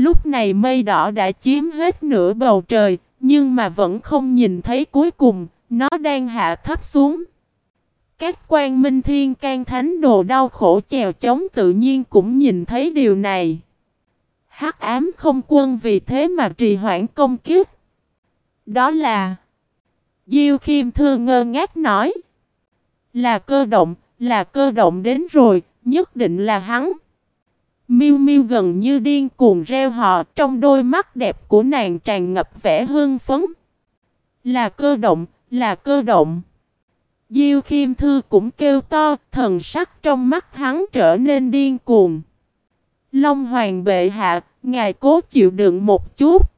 Lúc này mây đỏ đã chiếm hết nửa bầu trời, nhưng mà vẫn không nhìn thấy cuối cùng, nó đang hạ thấp xuống. Các quan minh thiên can thánh đồ đau khổ chèo chống tự nhiên cũng nhìn thấy điều này. hắc ám không quân vì thế mà trì hoãn công kiếp. Đó là Diêu Khiêm Thư ngơ ngác nói Là cơ động, là cơ động đến rồi, nhất định là hắn. Miu Miu gần như điên cuồng reo hò, trong đôi mắt đẹp của nàng tràn ngập vẻ hưng phấn. Là cơ động, là cơ động. Diêu Khiêm Thư cũng kêu to, thần sắc trong mắt hắn trở nên điên cuồng. Long Hoàng bệ hạ, ngài cố chịu đựng một chút.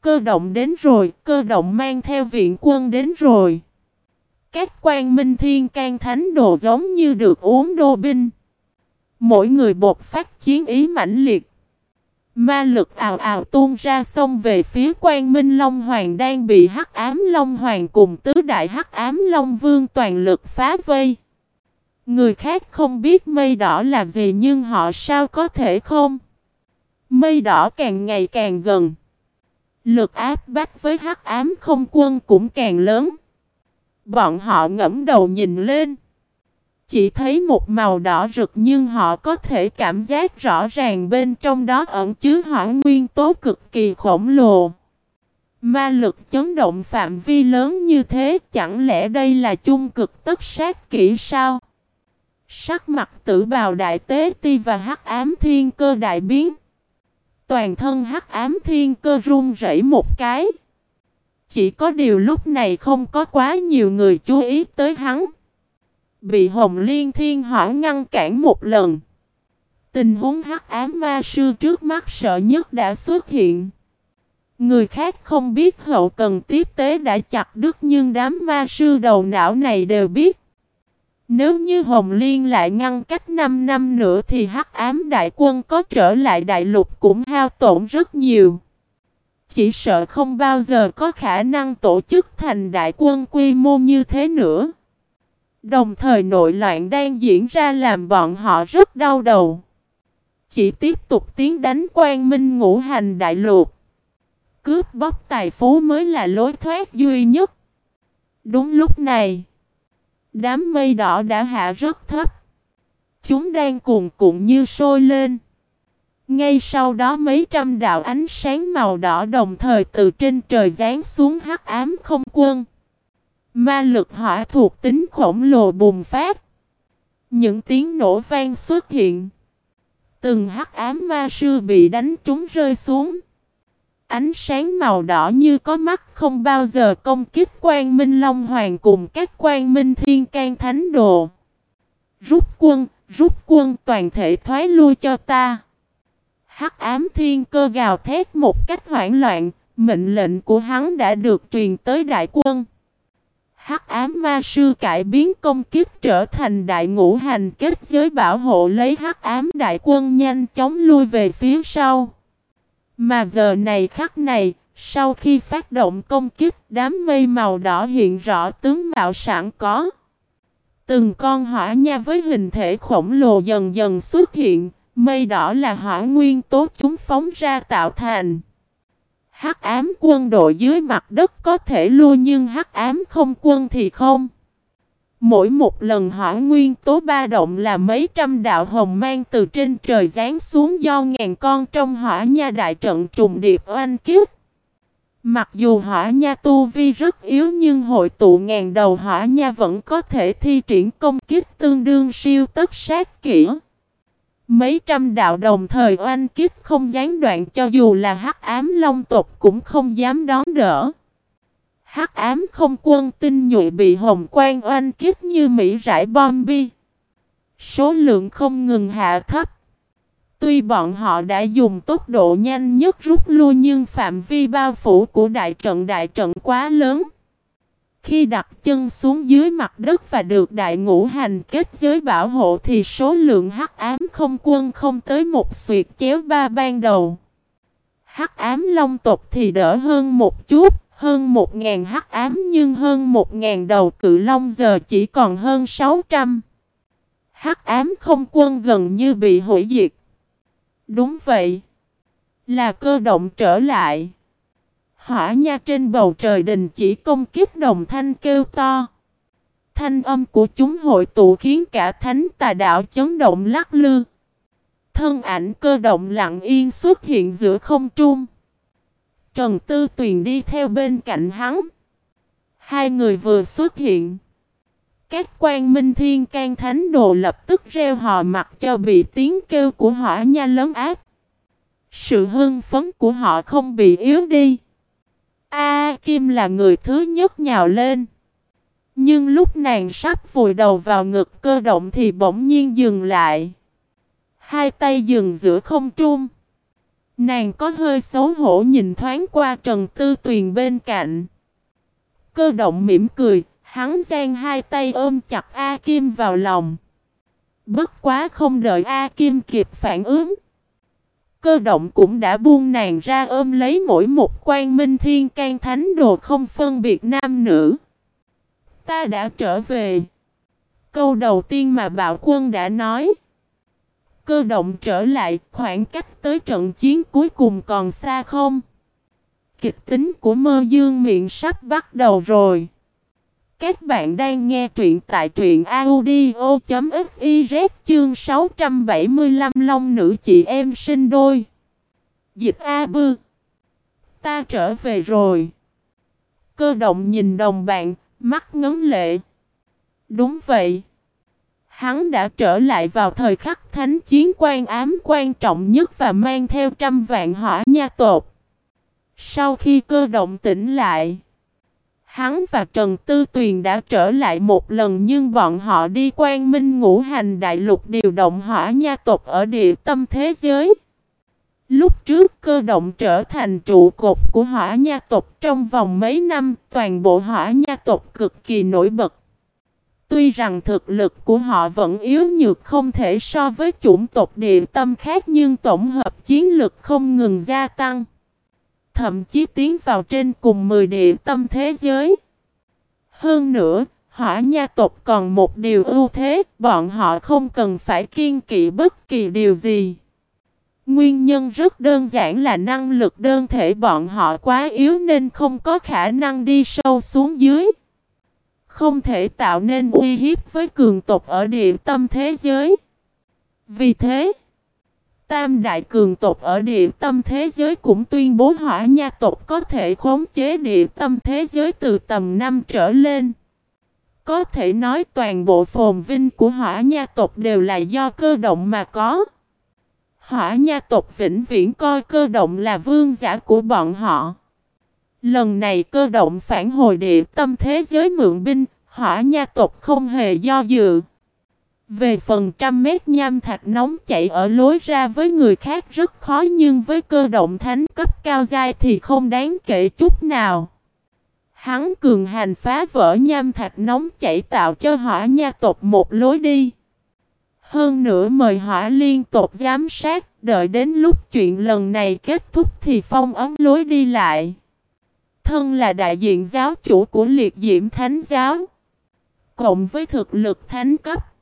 Cơ động đến rồi, cơ động mang theo viện quân đến rồi. Các quan minh thiên can thánh đồ giống như được uống đô binh. Mỗi người bột phát chiến ý mãnh liệt. Ma lực ào ào tuôn ra sông về phía quan minh Long Hoàng đang bị hắc ám Long Hoàng cùng tứ đại hắc ám Long Vương toàn lực phá vây. Người khác không biết mây đỏ là gì nhưng họ sao có thể không? Mây đỏ càng ngày càng gần. Lực áp bách với hắc ám không quân cũng càng lớn. Bọn họ ngẫm đầu nhìn lên. Chỉ thấy một màu đỏ rực nhưng họ có thể cảm giác rõ ràng bên trong đó ẩn chứa hỏa nguyên tố cực kỳ khổng lồ. Ma lực chấn động phạm vi lớn như thế, chẳng lẽ đây là chung cực tất sát kỹ sao? Sắc mặt tử bào đại tế ti và hắc ám thiên cơ đại biến. Toàn thân hắc ám thiên cơ run rẩy một cái. Chỉ có điều lúc này không có quá nhiều người chú ý tới hắn. Bị Hồng Liên Thiên Hỏa ngăn cản một lần. Tình huống hắc ám ma sư trước mắt sợ nhất đã xuất hiện. Người khác không biết hậu cần tiếp tế đã chặt đứt nhưng đám ma sư đầu não này đều biết. Nếu như Hồng Liên lại ngăn cách 5 năm nữa thì hắc ám đại quân có trở lại đại lục cũng hao tổn rất nhiều. Chỉ sợ không bao giờ có khả năng tổ chức thành đại quân quy mô như thế nữa. Đồng thời nội loạn đang diễn ra làm bọn họ rất đau đầu. Chỉ tiếp tục tiến đánh quan minh ngũ hành đại lục. Cướp bóc tài phú mới là lối thoát duy nhất. Đúng lúc này, đám mây đỏ đã hạ rất thấp. Chúng đang cuồn cuộn như sôi lên. Ngay sau đó mấy trăm đạo ánh sáng màu đỏ đồng thời từ trên trời giáng xuống hắc ám không quân. Ma lực hỏa thuộc tính khổng lồ bùng phát. Những tiếng nổ vang xuất hiện. Từng hắc ám ma sư bị đánh trúng rơi xuống. Ánh sáng màu đỏ như có mắt không bao giờ công kích quan minh Long Hoàng cùng các quan minh thiên can thánh đồ. Rút quân, rút quân toàn thể thoái lui cho ta. Hắc ám thiên cơ gào thét một cách hoảng loạn, mệnh lệnh của hắn đã được truyền tới đại quân. Hắc ám ma sư cải biến công kiếp trở thành đại ngũ hành kết giới bảo hộ lấy hắc ám đại quân nhanh chóng lui về phía sau. Mà giờ này khắc này, sau khi phát động công kích, đám mây màu đỏ hiện rõ tướng mạo sẵn có. Từng con hỏa nha với hình thể khổng lồ dần dần xuất hiện, mây đỏ là hỏa nguyên tố chúng phóng ra tạo thành. Hắc ám quân đội dưới mặt đất có thể lui nhưng hắc ám không quân thì không. Mỗi một lần hỏa nguyên tố ba động là mấy trăm đạo hồng mang từ trên trời giáng xuống do ngàn con trong hỏa nha đại trận trùng điệp oanh kiếp. Mặc dù hỏa nha tu vi rất yếu nhưng hội tụ ngàn đầu hỏa nha vẫn có thể thi triển công kích tương đương siêu tất sát kỹ. Mấy trăm đạo đồng thời oanh kiếp không gián đoạn cho dù là hắc ám long tộc cũng không dám đón đỡ. Hắc ám không quân tinh nhuệ bị hồng quang oanh kiếp như Mỹ rải bom bi. Số lượng không ngừng hạ thấp. Tuy bọn họ đã dùng tốc độ nhanh nhất rút lui nhưng phạm vi bao phủ của đại trận đại trận quá lớn. Khi đặt chân xuống dưới mặt đất và được đại ngũ hành kết giới bảo hộ thì số lượng hắc ám không quân không tới một suyệt chéo ba ban đầu. Hắc ám long tộc thì đỡ hơn một chút, hơn một ngàn hắc ám nhưng hơn một ngàn đầu cự long giờ chỉ còn hơn sáu trăm. Hắc ám không quân gần như bị hủy diệt. Đúng vậy. Là cơ động trở lại. Hỏa nha, trên bầu trời đình chỉ công kiếp đồng thanh kêu to. Thanh âm của chúng hội tụ khiến cả thánh tà đạo chấn động lắc lư. Thân ảnh cơ động lặng yên xuất hiện giữa không trung. Trần Tư Tuyền đi theo bên cạnh hắn. Hai người vừa xuất hiện. Các quan minh thiên can thánh đồ lập tức reo hò mặt cho bị tiếng kêu của hỏa nha lớn ác. Sự hưng phấn của họ không bị yếu đi. A Kim là người thứ nhất nhào lên. Nhưng lúc nàng sắp vùi đầu vào ngực cơ động thì bỗng nhiên dừng lại. Hai tay dừng giữa không trung. Nàng có hơi xấu hổ nhìn thoáng qua Trần Tư Tuyền bên cạnh. Cơ động mỉm cười, hắn giang hai tay ôm chặt A Kim vào lòng. Bất quá không đợi A Kim kịp phản ứng. Cơ động cũng đã buông nàng ra ôm lấy mỗi một quan minh thiên can thánh đồ không phân biệt nam nữ. Ta đã trở về. Câu đầu tiên mà bạo quân đã nói. Cơ động trở lại, khoảng cách tới trận chiến cuối cùng còn xa không? Kịch tính của mơ dương miệng sắp bắt đầu rồi. Các bạn đang nghe truyện tại truyện audio.fiz chương 675 Long nữ chị em sinh đôi. Dịch A Bư. Ta trở về rồi. Cơ động nhìn đồng bạn, mắt ngấn lệ. Đúng vậy. Hắn đã trở lại vào thời khắc thánh chiến quan ám quan trọng nhất và mang theo trăm vạn hỏa nha tột. Sau khi cơ động tỉnh lại, hắn và Trần Tư Tuyền đã trở lại một lần nhưng bọn họ đi quan minh ngũ hành đại lục điều động hỏa nha tộc ở địa tâm thế giới. Lúc trước cơ động trở thành trụ cột của hỏa nha tộc trong vòng mấy năm, toàn bộ hỏa nha tộc cực kỳ nổi bật. Tuy rằng thực lực của họ vẫn yếu nhược không thể so với chủng tộc địa tâm khác nhưng tổng hợp chiến lực không ngừng gia tăng. Thậm chí tiến vào trên cùng 10 địa tâm thế giới. Hơn nữa, hỏa nha tộc còn một điều ưu thế, bọn họ không cần phải kiên kỵ bất kỳ điều gì. Nguyên nhân rất đơn giản là năng lực đơn thể bọn họ quá yếu nên không có khả năng đi sâu xuống dưới. Không thể tạo nên uy hiếp với cường tộc ở địa tâm thế giới. Vì thế, Tam đại cường tộc ở địa tâm thế giới cũng tuyên bố hỏa nha tộc có thể khống chế địa tâm thế giới từ tầm năm trở lên. Có thể nói toàn bộ phồn vinh của hỏa nha tộc đều là do cơ động mà có. Hỏa nha tộc vĩnh viễn coi cơ động là vương giả của bọn họ. Lần này cơ động phản hồi địa tâm thế giới mượn binh, hỏa nha tộc không hề do dự. Về phần trăm mét nham thạch nóng chảy ở lối ra với người khác rất khó nhưng với cơ động thánh cấp cao dai thì không đáng kể chút nào. Hắn cường hành phá vỡ nham thạch nóng chảy tạo cho hỏa nha tộc một lối đi. Hơn nữa mời hỏa liên tục giám sát, đợi đến lúc chuyện lần này kết thúc thì phong ấn lối đi lại. Thân là đại diện giáo chủ của liệt diễm thánh giáo. Cộng với thực lực thánh cấp.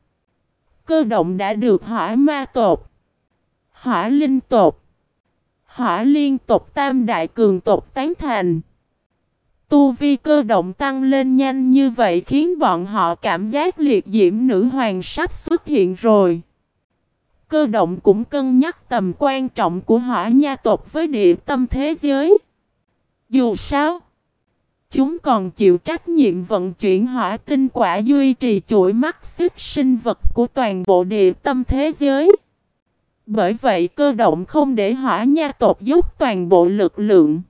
Cơ động đã được hỏa ma tột. Hỏa linh tột. Hỏa liên tộc tam đại cường tộc tán thành. Tu vi cơ động tăng lên nhanh như vậy khiến bọn họ cảm giác liệt diễm nữ hoàng sắp xuất hiện rồi. Cơ động cũng cân nhắc tầm quan trọng của hỏa nha tộc với địa tâm thế giới. Dù sao, chúng còn chịu trách nhiệm vận chuyển hỏa tinh quả duy trì chuỗi mắt xích sinh vật của toàn bộ địa tâm thế giới. Bởi vậy cơ động không để hỏa nha tộc dốc toàn bộ lực lượng.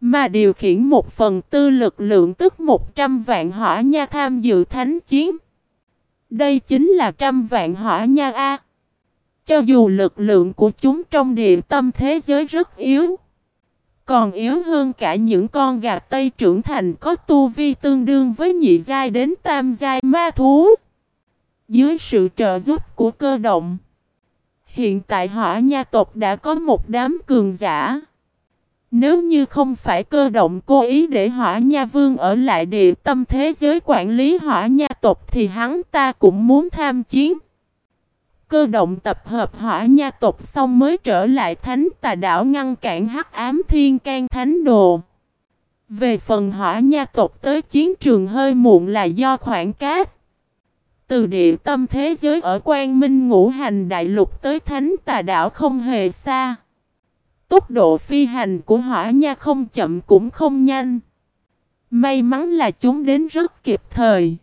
Mà điều khiển một phần tư lực lượng tức 100 vạn hỏa nha tham dự thánh chiến. Đây chính là trăm vạn hỏa nha A. Cho dù lực lượng của chúng trong địa tâm thế giới rất yếu. Còn yếu hơn cả những con gà Tây trưởng thành có tu vi tương đương với nhị giai đến tam giai ma thú. Dưới sự trợ giúp của cơ động. Hiện tại hỏa nha tộc đã có một đám cường giả. Nếu như không phải cơ động cố ý để hỏa nha vương ở lại địa tâm thế giới quản lý hỏa nha tộc thì hắn ta cũng muốn tham chiến. Cơ động tập hợp hỏa nha tộc xong mới trở lại thánh tà đảo ngăn cản hắc ám thiên can thánh đồ. Về phần hỏa nha tộc tới chiến trường hơi muộn là do khoảng cách. Từ địa tâm thế giới ở Quang Minh ngũ hành đại lục tới thánh tà đảo không hề xa. Tốc độ phi hành của hỏa nha không chậm cũng không nhanh. May mắn là chúng đến rất kịp thời.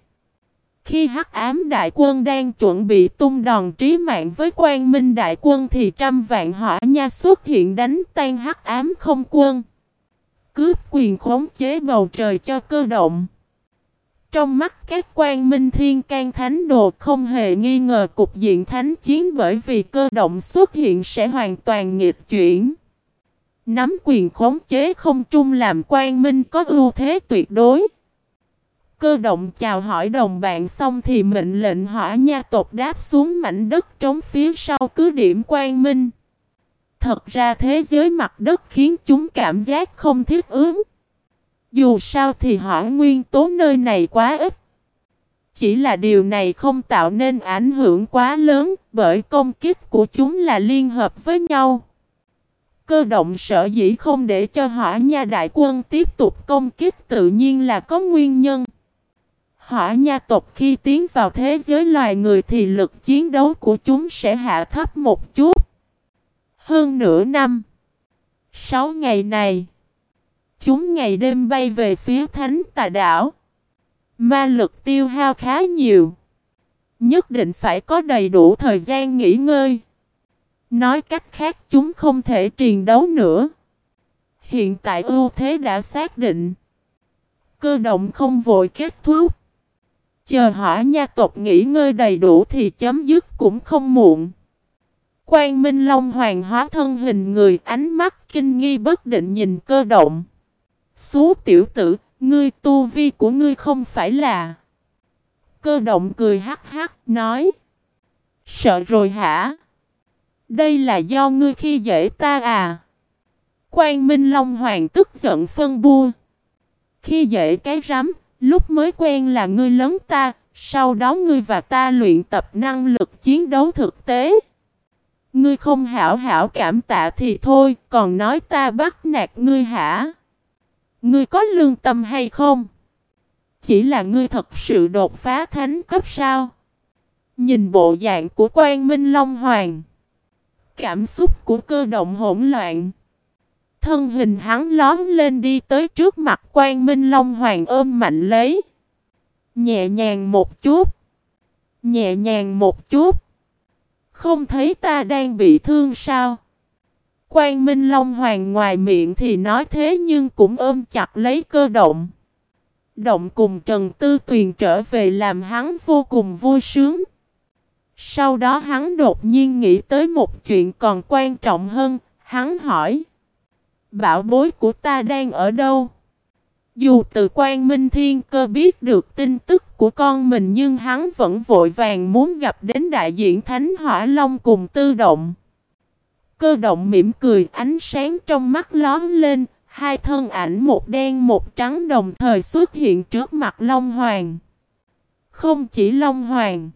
Khi hắc ám đại quân đang chuẩn bị tung đòn trí mạng với quan minh đại quân thì trăm vạn hỏa nha xuất hiện đánh tan hắc ám không quân. Cướp quyền khống chế bầu trời cho cơ động. Trong mắt các quan minh thiên can thánh đồ không hề nghi ngờ cục diện thánh chiến bởi vì cơ động xuất hiện sẽ hoàn toàn nghịch chuyển. Nắm quyền khống chế không trung làm quan minh có ưu thế tuyệt đối. Cơ động chào hỏi đồng bạn xong thì mệnh lệnh hỏa nha tộc đáp xuống mảnh đất trống phía sau cứ điểm quan minh. Thật ra thế giới mặt đất khiến chúng cảm giác không thiết ứng. Dù sao thì hỏa nguyên tố nơi này quá ít. Chỉ là điều này không tạo nên ảnh hưởng quá lớn bởi công kích của chúng là liên hợp với nhau. Cơ động sở dĩ không để cho hỏa nha đại quân tiếp tục công kích tự nhiên là có nguyên nhân. Hỏa nha tộc khi tiến vào thế giới loài người thì lực chiến đấu của chúng sẽ hạ thấp một chút. Hơn nửa năm. Sáu ngày này. Chúng ngày đêm bay về phía thánh tà đảo. Ma lực tiêu hao khá nhiều. Nhất định phải có đầy đủ thời gian nghỉ ngơi. Nói cách khác, chúng không thể triền đấu nữa. Hiện tại ưu thế đã xác định. Cơ động không vội kết thúc. Chờ hỏa nha tộc nghỉ ngơi đầy đủ thì chấm dứt cũng không muộn. Quang Minh Long hoàng hóa thân hình người ánh mắt kinh nghi bất định nhìn cơ động. Xú tiểu tử, ngươi tu vi của ngươi không phải là... Cơ động cười hắc hắc nói. Sợ rồi hả? Đây là do ngươi khi dễ ta à? Quang Minh Long Hoàng tức giận phân bua. Khi dễ cái rắm, lúc mới quen là ngươi lớn ta, sau đó ngươi và ta luyện tập năng lực chiến đấu thực tế. Ngươi không hảo hảo cảm tạ thì thôi, còn nói ta bắt nạt ngươi hả? Ngươi có lương tâm hay không? Chỉ là ngươi thật sự đột phá thánh cấp sao? Nhìn bộ dạng của quan minh Long Hoàng. Cảm xúc của cơ động hỗn loạn. Thân hình hắn lón lên đi tới trước mặt quan minh Long Hoàng ôm mạnh lấy. Nhẹ nhàng một chút. Nhẹ nhàng một chút. Không thấy ta đang bị thương sao? Quan Minh Long Hoàng ngoài miệng thì nói thế nhưng cũng ôm chặt lấy cơ động. Động cùng Trần Tư Tuyền trở về làm hắn vô cùng vui sướng. Sau đó hắn đột nhiên nghĩ tới một chuyện còn quan trọng hơn, hắn hỏi. Bảo bối của ta đang ở đâu? Dù từ quan minh thiên cơ biết được tin tức của con mình nhưng hắn vẫn vội vàng muốn gặp đến đại diện Thánh Hỏa Long cùng tư động. Cơ động mỉm cười ánh sáng trong mắt lón lên, hai thân ảnh một đen một trắng đồng thời xuất hiện trước mặt Long Hoàng. Không chỉ Long Hoàng,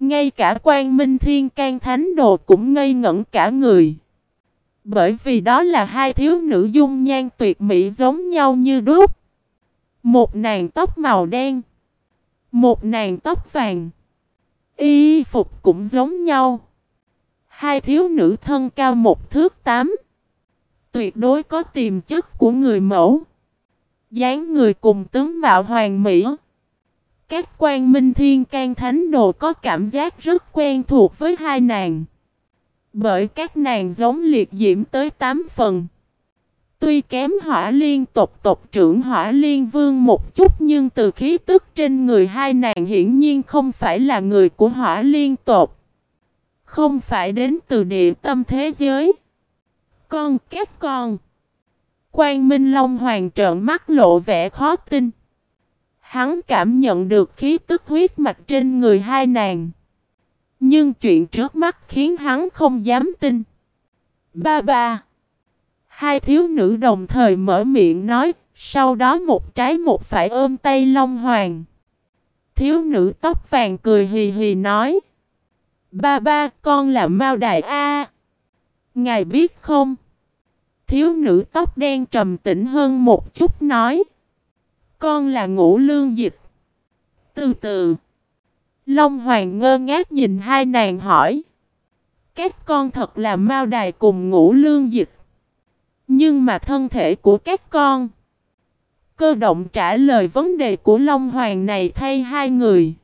ngay cả quan minh thiên can thánh đồ cũng ngây ngẩn cả người. Bởi vì đó là hai thiếu nữ dung nhan tuyệt mỹ giống nhau như đúc. Một nàng tóc màu đen. Một nàng tóc vàng. Y phục cũng giống nhau. Hai thiếu nữ thân cao một thước tám. Tuyệt đối có tiềm chất của người mẫu. dáng người cùng tướng mạo hoàng mỹ. Các quan minh thiên can thánh đồ có cảm giác rất quen thuộc với hai nàng. Bởi các nàng giống liệt diễm tới tám phần. Tuy kém hỏa liên tộc tộc trưởng hỏa liên vương một chút nhưng từ khí tức trên người hai nàng hiển nhiên không phải là người của hỏa liên tộc. Không phải đến từ địa tâm thế giới. Con, các con. Quang Minh Long Hoàng trợn mắt lộ vẻ khó tin. Hắn cảm nhận được khí tức huyết mạch trên người hai nàng. Nhưng chuyện trước mắt khiến hắn không dám tin. Ba ba. Hai thiếu nữ đồng thời mở miệng nói, sau đó một trái một phải ôm tay Long Hoàng. Thiếu nữ tóc vàng cười hì hì nói. Ba ba, con là Mao Đại A. Ngài biết không? Thiếu nữ tóc đen trầm tĩnh hơn một chút nói. Con là ngũ lương dịch. Từ từ. Long Hoàng ngơ ngác nhìn hai nàng hỏi. Các con thật là Mao Đài cùng ngũ lương dịch. Nhưng mà thân thể của các con. Cơ động trả lời vấn đề của Long Hoàng này thay hai người.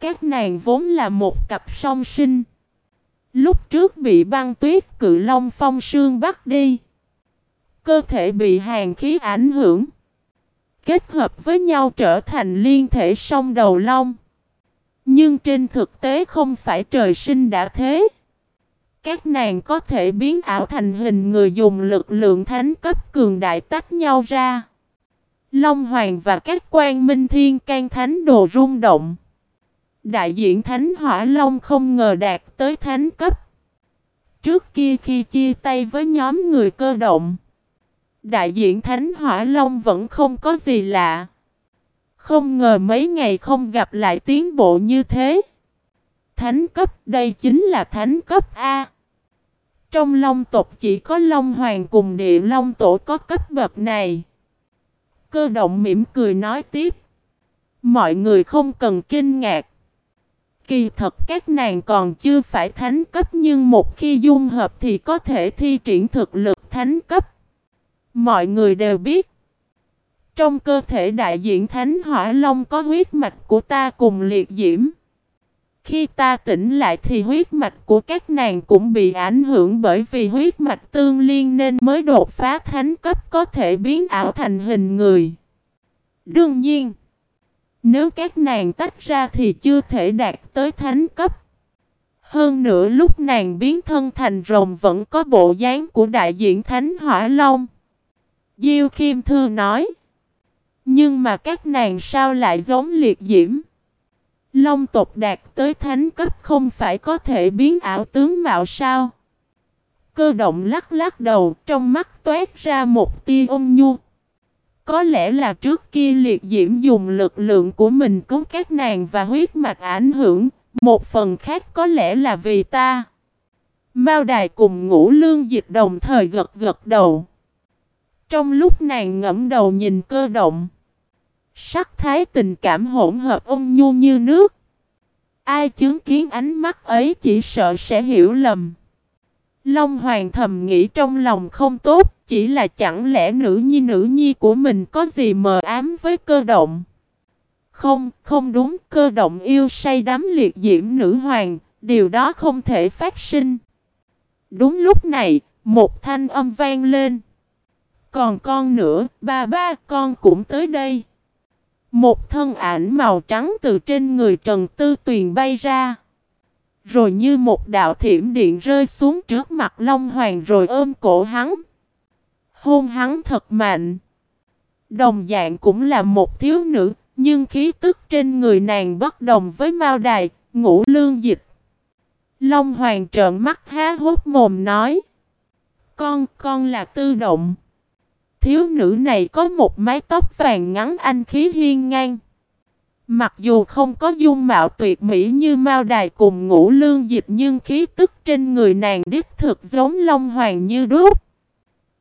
Các nàng vốn là một cặp song sinh. Lúc trước bị băng tuyết cự long phong sương bắt đi. Cơ thể bị hàng khí ảnh hưởng. Kết hợp với nhau trở thành liên thể song đầu long. Nhưng trên thực tế không phải trời sinh đã thế. Các nàng có thể biến ảo thành hình người dùng lực lượng thánh cấp cường đại tách nhau ra. Long Hoàng và các quan minh thiên can thánh đồ rung động. Đại diện Thánh Hỏa Long không ngờ đạt tới thánh cấp. Trước kia khi chia tay với nhóm người cơ động, đại diện Thánh Hỏa Long vẫn không có gì lạ. Không ngờ mấy ngày không gặp lại tiến bộ như thế. Thánh cấp, đây chính là thánh cấp A. Trong Long tộc chỉ có Long Hoàng cùng Địa Long tổ có cấp bậc này. Cơ động mỉm cười nói tiếp. Mọi người không cần kinh ngạc. Kỳ thật các nàng còn chưa phải thánh cấp nhưng một khi dung hợp thì có thể thi triển thực lực thánh cấp. Mọi người đều biết. Trong cơ thể đại diện Thánh Hỏa Long có huyết mạch của ta cùng liệt diễm. Khi ta tỉnh lại thì huyết mạch của các nàng cũng bị ảnh hưởng bởi vì huyết mạch tương liên nên mới đột phá thánh cấp có thể biến ảo thành hình người. Đương nhiên, nếu các nàng tách ra thì chưa thể đạt tới thánh cấp. Hơn nữa lúc nàng biến thân thành rồng vẫn có bộ dáng của đại diện Thánh Hỏa Long. Diêu Kim Thư nói. Nhưng mà các nàng sao lại giống liệt diễm? Long tộc đạt tới thánh cấp không phải có thể biến ảo tướng mạo sao? Cơ động lắc lắc đầu trong mắt toát ra một tia ôn nhu. Có lẽ là trước kia liệt diễm dùng lực lượng của mình cứu các nàng và huyết mạch ảnh hưởng, một phần khác có lẽ là vì ta. Mao đài cùng ngũ lương dịch đồng thời gật gật đầu. Trong lúc nàng ngẫm đầu nhìn cơ động, sắc thái tình cảm hỗn hợp ôn nhu như nước. Ai chứng kiến ánh mắt ấy chỉ sợ sẽ hiểu lầm. Long Hoàng thầm nghĩ trong lòng không tốt, chỉ là chẳng lẽ nữ nhi nữ nhi của mình có gì mờ ám với cơ động. Không, không đúng, cơ động yêu say đắm liệt diễm nữ hoàng, điều đó không thể phát sinh. Đúng lúc này, một thanh âm vang lên. Còn con nữa, ba ba, con cũng tới đây. Một thân ảnh màu trắng từ trên người Trần Tư Tuyền bay ra. Rồi như một đạo thiểm điện rơi xuống trước mặt Long Hoàng rồi ôm cổ hắn. Hôn hắn thật mạnh. Đồng dạng cũng là một thiếu nữ, nhưng khí tức trên người nàng bất đồng với Mao Đài, ngũ lương dịch. Long Hoàng trợn mắt há hốt mồm nói. Con, con là tư động. Thiếu nữ này có một mái tóc vàng ngắn anh khí hiên ngang. Mặc dù không có dung mạo tuyệt mỹ như Mao Đài cùng ngũ lương dịch nhưng khí tức trên người nàng đích thực giống Long Hoàng như đúc.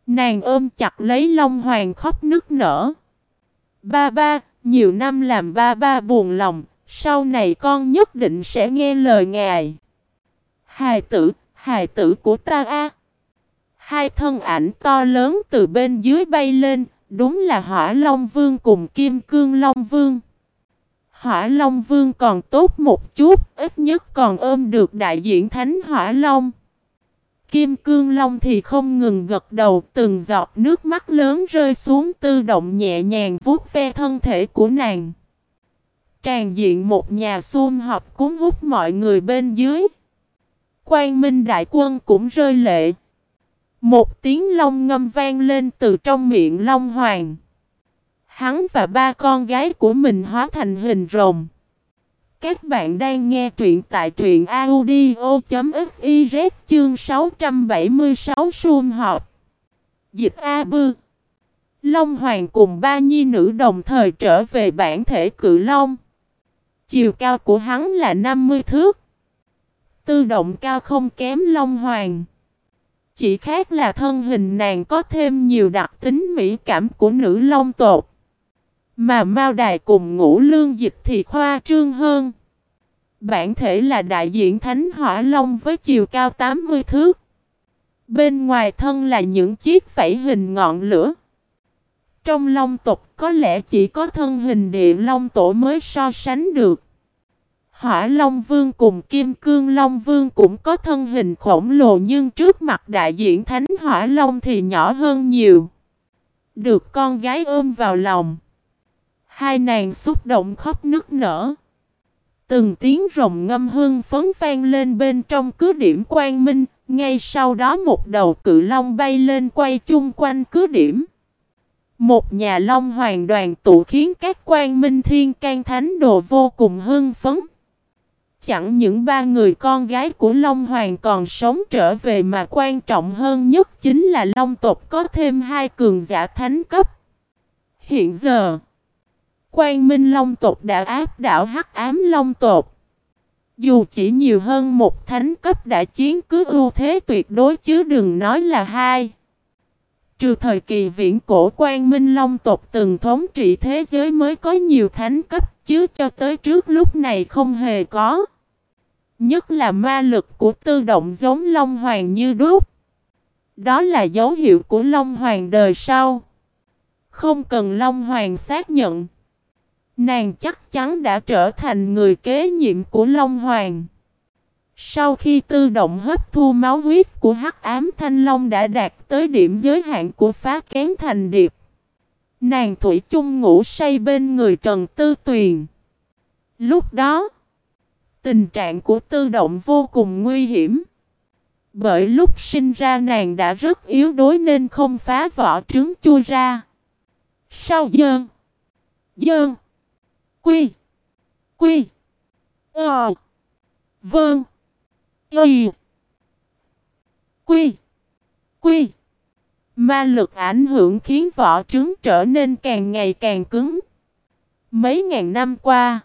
Nàng ôm chặt lấy Long Hoàng khóc nức nở. Ba ba, nhiều năm làm ba ba buồn lòng, sau này con nhất định sẽ nghe lời ngài. Hài tử, hài tử của ta a. Hai thân ảnh to lớn từ bên dưới bay lên, đúng là Hỏa Long Vương cùng Kim Cương Long Vương. Hỏa Long Vương còn tốt một chút, ít nhất còn ôm được đại diện Thánh Hỏa Long. Kim Cương Long thì không ngừng gật đầu, từng giọt nước mắt lớn rơi xuống tư động nhẹ nhàng vuốt ve thân thể của nàng. Tràn diện một nhà xung họp cúng hút mọi người bên dưới. Quang Minh Đại Quân cũng rơi lệ. Một tiếng long ngâm vang lên từ trong miệng Long Hoàng. Hắn và ba con gái của mình hóa thành hình rồng. Các bạn đang nghe truyện tại truyện audio.fiz chương 676 xuân họp. Dịch A Bư Long Hoàng cùng ba nhi nữ đồng thời trở về bản thể cự long. Chiều cao của hắn là 50 thước. Tư động cao không kém Long Hoàng. Chỉ khác là thân hình nàng có thêm nhiều đặc tính mỹ cảm của nữ long tột. Mà Mao Đài cùng ngũ lương dịch thì khoa trương hơn. Bản thể là đại diện Thánh Hỏa Long với chiều cao 80 thước. Bên ngoài thân là những chiếc phẩy hình ngọn lửa. Trong long tộc có lẽ chỉ có thân hình địa long tổ mới so sánh được. Hỏa Long Vương cùng Kim Cương Long Vương cũng có thân hình khổng lồ nhưng trước mặt đại diện Thánh Hỏa Long thì nhỏ hơn nhiều. Được con gái ôm vào lòng. Hai nàng xúc động khóc nức nở. Từng tiếng rồng ngâm hương phấn vang lên bên trong cứ điểm quang minh, ngay sau đó một đầu cự long bay lên quay chung quanh cứ điểm. Một nhà long hoàng đoàn tụ khiến các quan minh thiên can thánh đồ vô cùng hưng phấn. Chẳng những ba người con gái của Long Hoàng còn sống trở về mà quan trọng hơn nhất chính là Long tộc có thêm hai cường giả thánh cấp. Hiện giờ, Quang Minh Long tộc đã áp đảo Hắc Ám Long tộc. Dù chỉ nhiều hơn một thánh cấp đã chiến cứ ưu thế tuyệt đối chứ đừng nói là hai. Trừ thời kỳ viễn cổ Quang Minh Long tộc từng thống trị thế giới mới có nhiều thánh cấp chứ cho tới trước lúc này không hề có. Nhất là ma lực của tư động giống Long Hoàng như đúc. Đó là dấu hiệu của Long Hoàng đời sau. Không cần Long Hoàng xác nhận. Nàng chắc chắn đã trở thành người kế nhiệm của Long Hoàng. Sau khi tư động hấp thu máu huyết của hắc ám thanh long đã đạt tới điểm giới hạn của phá kén thành điệp. Nàng thủy chung ngủ say bên người Trần Tư Tuyền. Lúc đó, tình trạng của tư động vô cùng nguy hiểm. Bởi lúc sinh ra nàng đã rất yếu đuối nên không phá vỏ trứng chui ra. Sau dơn, dơn, quy, quy, ờ, vâng, y, quy, quy. Ma lực ảnh hưởng khiến vỏ trứng trở nên càng ngày càng cứng. Mấy ngàn năm qua,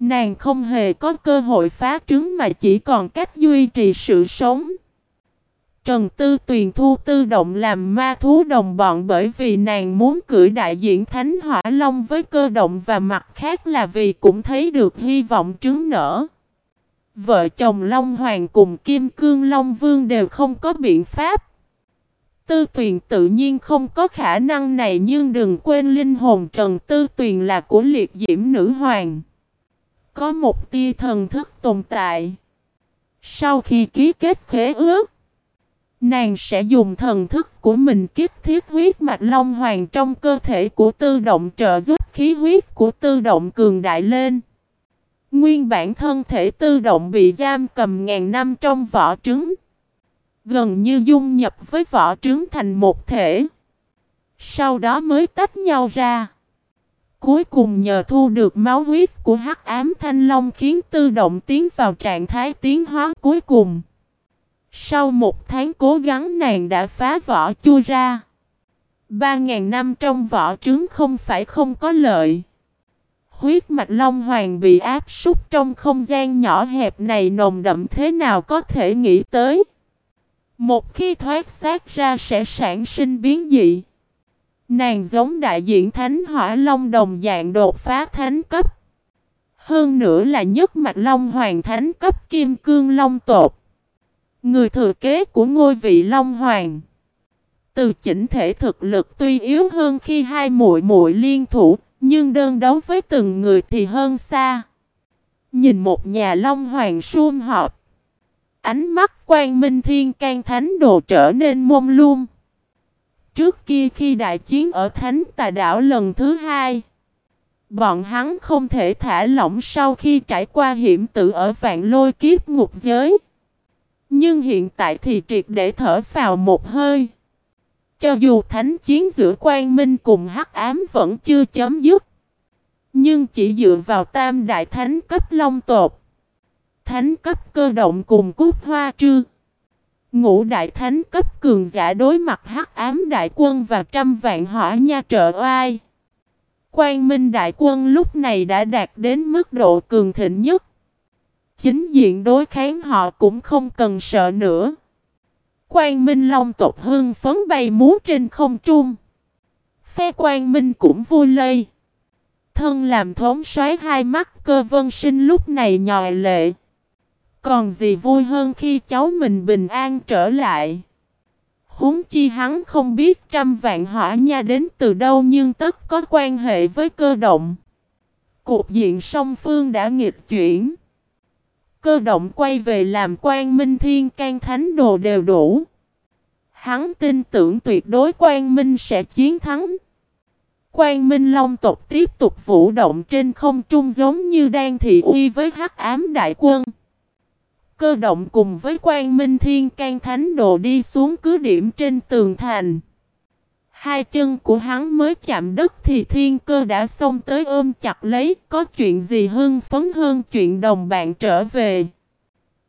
nàng không hề có cơ hội phá trứng mà chỉ còn cách duy trì sự sống. Trần Tư Tuyền thu tư động làm ma thú đồng bọn bởi vì nàng muốn cưỡi đại diện Thánh Hỏa Long với cơ động và mặt khác là vì cũng thấy được hy vọng trứng nở. Vợ chồng Long Hoàng cùng Kim Cương Long Vương đều không có biện pháp. Tư Tuyền tự nhiên không có khả năng này nhưng đừng quên linh hồn Trần Tư Tuyền là của liệt diễm nữ hoàng. Có một tia thần thức tồn tại. Sau khi ký kết khế ước, Nàng sẽ dùng thần thức của mình kiếp thiết huyết mạch long hoàng trong cơ thể của tư động trợ giúp khí huyết của tư động cường đại lên. Nguyên bản thân thể tư động bị giam cầm ngàn năm trong vỏ trứng. Gần như dung nhập với vỏ trứng thành một thể. Sau đó mới tách nhau ra. Cuối cùng nhờ thu được máu huyết của hắc ám thanh long khiến tư động tiến vào trạng thái tiến hóa cuối cùng. Sau một tháng cố gắng nàng đã phá vỏ chui ra. Ba ngàn năm trong vỏ trứng không phải không có lợi. Huyết mạch Long Hoàng bị áp súc trong không gian nhỏ hẹp này nồng đậm thế nào có thể nghĩ tới. Một khi thoát xác ra sẽ sản sinh biến dị. Nàng giống đại diện Thánh Hỏa Long đồng dạng đột phá thánh cấp. Hơn nữa là nhất mạch Long Hoàng thánh cấp Kim Cương Long tột. Người thừa kế của ngôi vị Long Hoàng. Từ chỉnh thể thực lực tuy yếu hơn khi hai muội muội liên thủ, nhưng đơn đấu với từng người thì hơn xa. Nhìn một nhà Long Hoàng sum họp. Ánh mắt quan minh thiên can thánh đồ trở nên mông lung. Trước kia khi đại chiến ở thánh tà đảo lần thứ hai. Bọn hắn không thể thả lỏng sau khi trải qua hiểm tử ở vạn lôi kiếp ngục giới. Nhưng hiện tại thì triệt để thở vào một hơi. Cho dù thánh chiến giữa quan minh cùng hắc ám vẫn chưa chấm dứt. Nhưng chỉ dựa vào tam đại thánh cấp long tột. Thánh cấp cơ động cùng cút hoa trư. Ngũ đại thánh cấp cường giả đối mặt hắc ám đại quân và trăm vạn hỏa nha trợ oai. Quang minh đại quân lúc này đã đạt đến mức độ cường thịnh nhất. Chính diện đối kháng họ cũng không cần sợ nữa. Quang Minh Long tộc hưng phấn bay múa trên không trung. Phe Quang Minh cũng vui lây. Thân làm thống soái hai mắt cơ vân sinh lúc này nhòi lệ. Còn gì vui hơn khi cháu mình bình an trở lại. Huống chi hắn không biết trăm vạn hỏa nha đến từ đâu nhưng tất có quan hệ với cơ động. cuộc diện song phương đã nghịch chuyển. Cơ động quay về làm quan minh thiên, can thánh đồ đều đủ. Hắn tin tưởng tuyệt đối quan minh sẽ chiến thắng. Quan Minh Long tộc tiếp tục vũ động trên không trung giống như đang thị uy với hắc ám đại quân. Cơ động cùng với Quan Minh Thiên can Thánh Đồ đi xuống cứ điểm trên tường thành. Hai chân của hắn mới chạm đất thì thiên cơ đã xông tới ôm chặt lấy, có chuyện gì hưng phấn hơn chuyện đồng bạn trở về.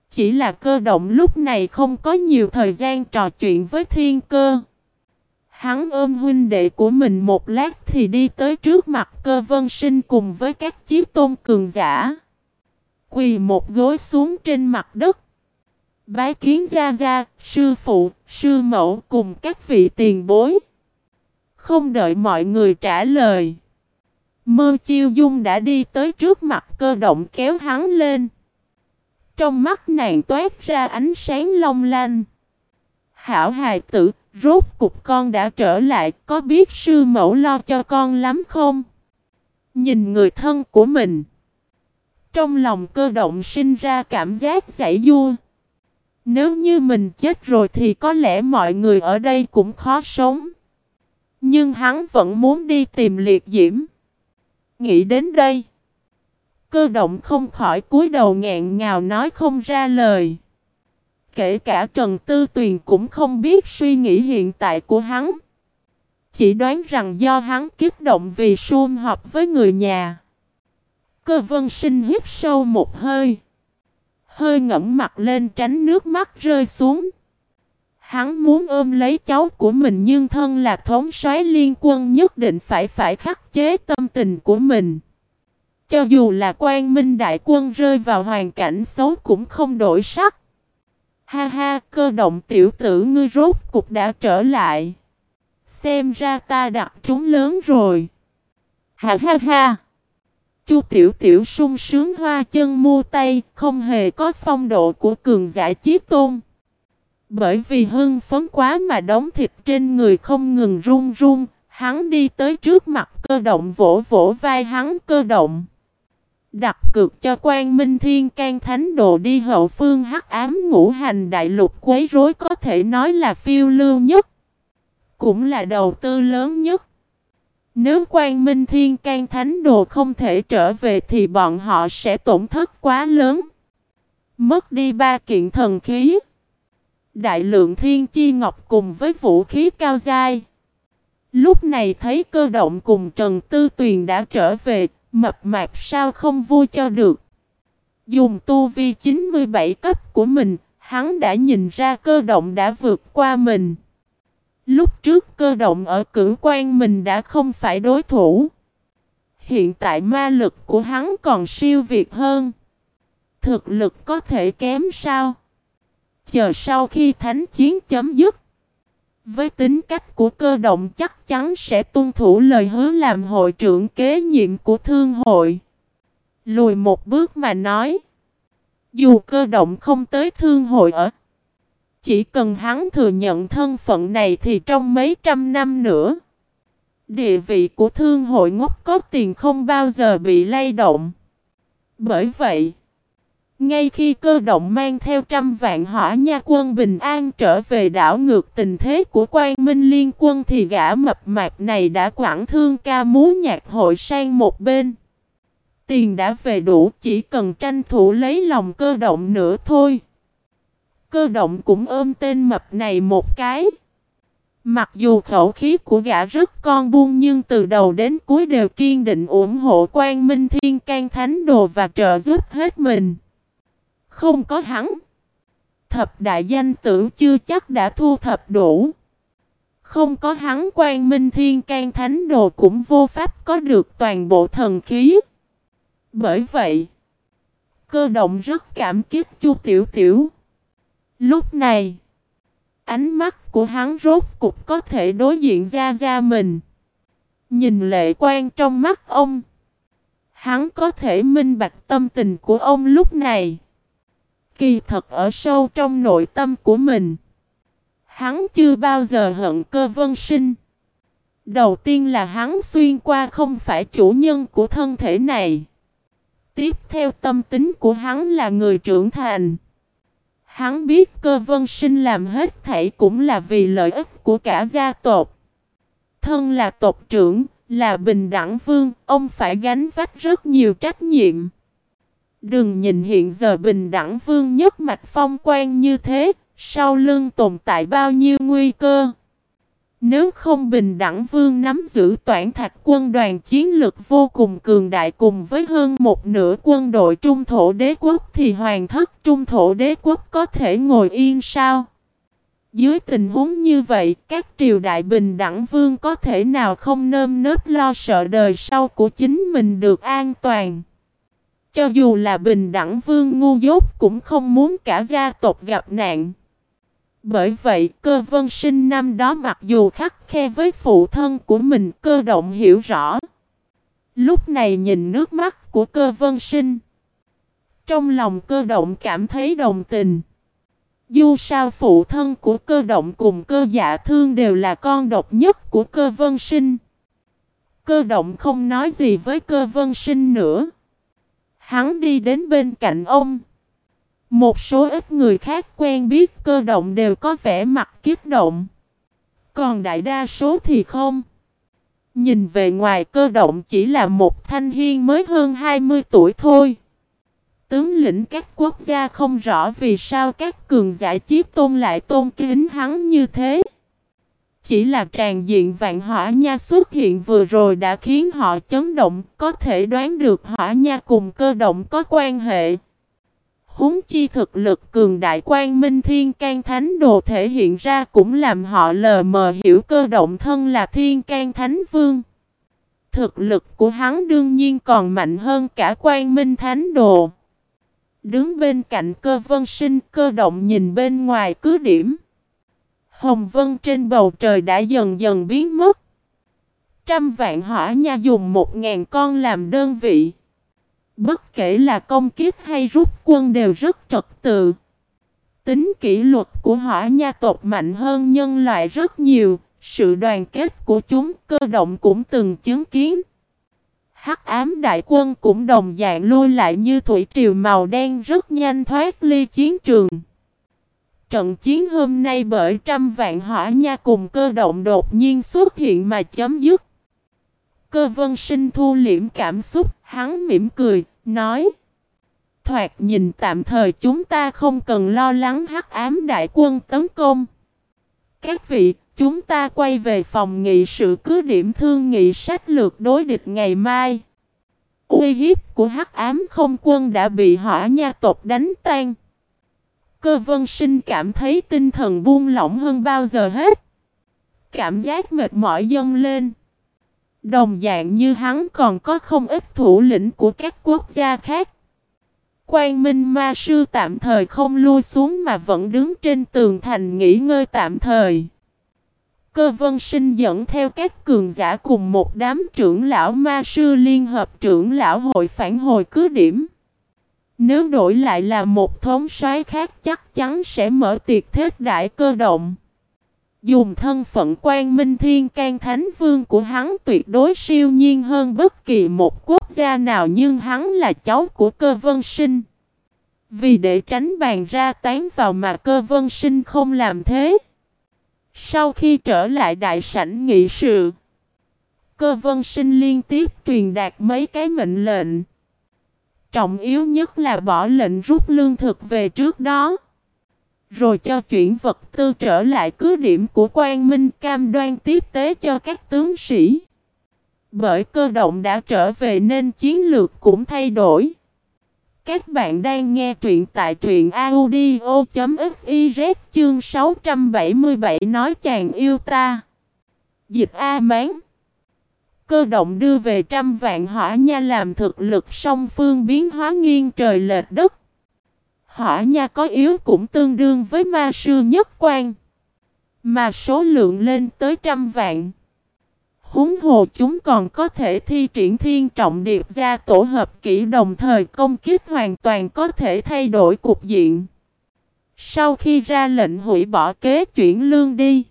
Chỉ là cơ động lúc này không có nhiều thời gian trò chuyện với thiên cơ. Hắn ôm huynh đệ của mình một lát thì đi tới trước mặt cơ vân sinh cùng với các chiếc tôn cường giả. Quỳ một gối xuống trên mặt đất. Bái kiến gia gia, sư phụ, sư mẫu cùng các vị tiền bối. Không đợi mọi người trả lời. Mơ chiêu dung đã đi tới trước mặt cơ động kéo hắn lên. Trong mắt nàng toát ra ánh sáng long lanh. Hảo hài tử, rốt cục con đã trở lại, có biết sư mẫu lo cho con lắm không? Nhìn người thân của mình. Trong lòng cơ động sinh ra cảm giác giải vua. Nếu như mình chết rồi thì có lẽ mọi người ở đây cũng khó sống. Nhưng hắn vẫn muốn đi tìm liệt diễm. Nghĩ đến đây. Cơ động không khỏi cúi đầu ngẹn ngào nói không ra lời. Kể cả Trần Tư Tuyền cũng không biết suy nghĩ hiện tại của hắn. Chỉ đoán rằng do hắn kích động vì sum họp với người nhà. Cơ vân sinh hít sâu một hơi. Hơi ngẫm mặt lên tránh nước mắt rơi xuống. Hắn muốn ôm lấy cháu của mình nhưng thân là thống soái liên quân nhất định phải phải khắc chế tâm tình của mình. Cho dù là quan minh đại quân rơi vào hoàn cảnh xấu cũng không đổi sắc. Ha ha, cơ động tiểu tử ngươi rốt cục đã trở lại. Xem ra ta đặt trúng lớn rồi. Ha ha ha. Chu tiểu tiểu sung sướng hoa chân mua tay, không hề có phong độ của cường giả chiếc tôn. Bởi vì hưng phấn quá mà đóng thịt trên người không ngừng run run, hắn đi tới trước mặt cơ động vỗ vỗ vai hắn cơ động. Đặt cược cho quan minh thiên can thánh đồ đi hậu phương hắc ám ngũ hành đại lục quấy rối có thể nói là phiêu lưu nhất. Cũng là đầu tư lớn nhất. Nếu quan minh thiên can thánh đồ không thể trở về thì bọn họ sẽ tổn thất quá lớn. Mất đi ba kiện thần khí. Đại lượng thiên chi ngọc cùng với vũ khí cao dai. Lúc này thấy cơ động cùng Trần Tư Tuyền đã trở về, Mập mạp sao không vui cho được. Dùng tu vi 97 cấp của mình, hắn đã nhìn ra cơ động đã vượt qua mình. Lúc trước cơ động ở cử quan mình đã không phải đối thủ. Hiện tại ma lực của hắn còn siêu việt hơn. Thực lực có thể kém sao? Chờ sau khi thánh chiến chấm dứt. Với tính cách của cơ động chắc chắn sẽ tuân thủ lời hứa làm hội trưởng kế nhiệm của thương hội. Lùi một bước mà nói. Dù cơ động không tới thương hội ở. Chỉ cần hắn thừa nhận thân phận này thì trong mấy trăm năm nữa. Địa vị của thương hội ngốc có tiền không bao giờ bị lay động. Bởi vậy. Ngay khi cơ động mang theo trăm vạn hỏa nha quân bình an trở về đảo ngược tình thế của quan minh liên quân thì gã mập mạp này đã quảng thương ca múa nhạc hội sang một bên. Tiền đã về đủ, chỉ cần tranh thủ lấy lòng cơ động nữa thôi. Cơ động cũng ôm tên mập này một cái. Mặc dù khẩu khí của gã rất con buông nhưng từ đầu đến cuối đều kiên định ủng hộ quan minh thiên can thánh đồ và trợ giúp hết mình. Không có hắn. Thập đại danh tử chưa chắc đã thu thập đủ. Không có hắn quan minh thiên can thánh đồ cũng vô pháp có được toàn bộ thần khí. Bởi vậy, Cơ động rất cảm kích Chu Tiểu Tiểu. Lúc này, ánh mắt của hắn rốt cục có thể đối diện ra ra mình. Nhìn lệ quan trong mắt ông. Hắn có thể minh bạch tâm tình của ông lúc này. Kỳ thật ở sâu trong nội tâm của mình. Hắn chưa bao giờ hận cơ vân sinh. Đầu tiên là hắn xuyên qua không phải chủ nhân của thân thể này. Tiếp theo tâm tính của hắn là người trưởng thành. Hắn biết cơ vân sinh làm hết thảy cũng là vì lợi ích của cả gia tộc. Thân là tộc trưởng, là bình đẳng vương, ông phải gánh vác rất nhiều trách nhiệm. Đừng nhìn hiện giờ bình đẳng vương nhất mạch phong quan như thế, sau lưng tồn tại bao nhiêu nguy cơ. Nếu không bình đẳng vương nắm giữ toản thạch quân đoàn chiến lực vô cùng cường đại cùng với hơn một nửa quân đội trung thổ đế quốc thì hoàng thất trung thổ đế quốc có thể ngồi yên sao? Dưới tình huống như vậy, các triều đại bình đẳng vương có thể nào không nơm nớp lo sợ đời sau của chính mình được an toàn. Cho dù là bình đẳng vương ngu dốt cũng không muốn cả gia tộc gặp nạn. Bởi vậy, cơ vân sinh năm đó mặc dù khắc khe với phụ thân của mình cơ động hiểu rõ. Lúc này nhìn nước mắt của cơ vân sinh. Trong lòng cơ động cảm thấy đồng tình. Dù sao phụ thân của cơ động cùng cơ dạ thương đều là con độc nhất của cơ vân sinh. Cơ động không nói gì với cơ vân sinh nữa. Hắn đi đến bên cạnh ông. Một số ít người khác quen biết cơ động đều có vẻ mặt kiếp động. Còn đại đa số thì không. Nhìn về ngoài cơ động chỉ là một thanh hiên mới hơn 20 tuổi thôi. Tướng lĩnh các quốc gia không rõ vì sao các cường giả chiếc tôn lại tôn kính hắn như thế. Chỉ là tràn diện vạn hỏa nha xuất hiện vừa rồi đã khiến họ chấn động, có thể đoán được hỏa nha cùng cơ động có quan hệ. Húng chi thực lực cường đại quan minh thiên can thánh đồ thể hiện ra cũng làm họ lờ mờ hiểu cơ động thân là thiên can thánh vương. Thực lực của hắn đương nhiên còn mạnh hơn cả quan minh thánh đồ. Đứng bên cạnh cơ vân sinh, cơ động nhìn bên ngoài cứ điểm. Hồng vân trên bầu trời đã dần dần biến mất. Trăm vạn hỏa nha dùng một ngàn con làm đơn vị. Bất kể là công kiếp hay rút quân đều rất trật tự. Tính kỷ luật của hỏa nha tộc mạnh hơn nhân loại rất nhiều. Sự đoàn kết của chúng cơ động cũng từng chứng kiến. Hắc ám đại quân cũng đồng dạng lui lại như thủy triều màu đen rất nhanh thoát ly chiến trường. Trận chiến hôm nay bởi trăm vạn hỏa nha cùng cơ động đột nhiên xuất hiện mà chấm dứt. Cơ vân sinh thu liễm cảm xúc, hắn mỉm cười, nói. Thoạt nhìn tạm thời chúng ta không cần lo lắng hắc ám đại quân tấn công. Các vị, chúng ta quay về phòng nghị sự cứ điểm thương nghị sách lược đối địch ngày mai. Uy hiếp của hắc ám không quân đã bị hỏa nha tộc đánh tan. Cơ vân sinh cảm thấy tinh thần buông lỏng hơn bao giờ hết. Cảm giác mệt mỏi dâng lên. Đồng dạng như hắn còn có không ít thủ lĩnh của các quốc gia khác. Quang Minh Ma Sư tạm thời không lui xuống mà vẫn đứng trên tường thành nghỉ ngơi tạm thời. Cơ vân sinh dẫn theo các cường giả cùng một đám trưởng lão Ma Sư Liên Hợp trưởng lão hội phản hồi cứ điểm. Nếu đổi lại là một thống soái khác chắc chắn sẽ mở tiệc thết đại cơ động. Dùng thân phận quan minh thiên can thánh vương của hắn tuyệt đối siêu nhiên hơn bất kỳ một quốc gia nào nhưng hắn là cháu của cơ vân sinh. Vì để tránh bàn ra tán vào mà cơ vân sinh không làm thế. Sau khi trở lại đại sảnh nghị sự, cơ vân sinh liên tiếp truyền đạt mấy cái mệnh lệnh. Trọng yếu nhất là bỏ lệnh rút lương thực về trước đó. Rồi cho chuyển vật tư trở lại cứ điểm của quan minh cam đoan tiếp tế cho các tướng sĩ. Bởi cơ động đã trở về nên chiến lược cũng thay đổi. Các bạn đang nghe truyện tại truyện audio.fiz chương 677 nói chàng yêu ta. Dịch A Mán Cơ động đưa về trăm vạn hỏa nha làm thực lực song phương biến hóa nghiêng trời lệch đất. Hỏa nha có yếu cũng tương đương với ma sư nhất quan. Mà số lượng lên tới trăm vạn. Húng hồ chúng còn có thể thi triển thiên trọng điệp ra tổ hợp kỹ đồng thời công kích hoàn toàn có thể thay đổi cục diện. Sau khi ra lệnh hủy bỏ kế chuyển lương đi.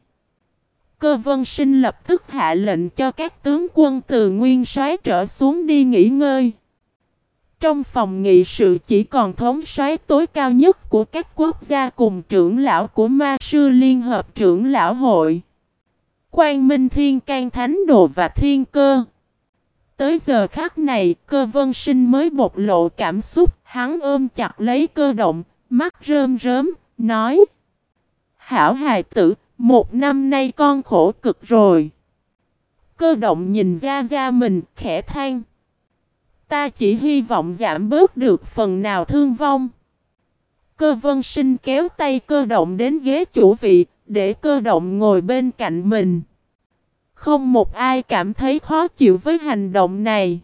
Cơ vân sinh lập tức hạ lệnh cho các tướng quân từ nguyên soái trở xuống đi nghỉ ngơi. Trong phòng nghị sự chỉ còn thống soái tối cao nhất của các quốc gia cùng trưởng lão của ma sư liên hợp trưởng lão hội. Quang Minh Thiên can Thánh Đồ và Thiên Cơ. Tới giờ khắc này, cơ vân sinh mới bộc lộ cảm xúc, hắn ôm chặt lấy cơ động, mắt rơm rớm, nói Hảo hài tử, một năm nay con khổ cực rồi. Cơ động nhìn ra ra mình, khẽ than. Ta chỉ hy vọng giảm bớt được phần nào thương vong. Cơ vân sinh kéo tay cơ động đến ghế chủ vị, để cơ động ngồi bên cạnh mình. Không một ai cảm thấy khó chịu với hành động này.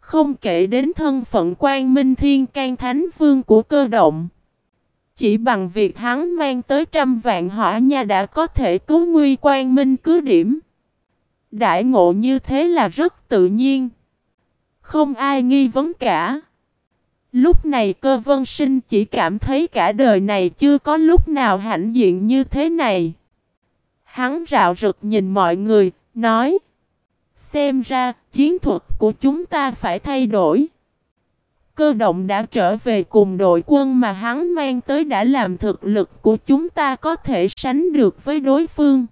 Không kể đến thân phận quan minh thiên can thánh vương của cơ động. Chỉ bằng việc hắn mang tới trăm vạn hỏa nha đã có thể cứu nguy quan minh cứ điểm. Đại ngộ như thế là rất tự nhiên. Không ai nghi vấn cả. Lúc này cơ vân sinh chỉ cảm thấy cả đời này chưa có lúc nào hãnh diện như thế này. Hắn rạo rực nhìn mọi người, nói Xem ra, chiến thuật của chúng ta phải thay đổi. Cơ động đã trở về cùng đội quân mà hắn mang tới đã làm thực lực của chúng ta có thể sánh được với đối phương.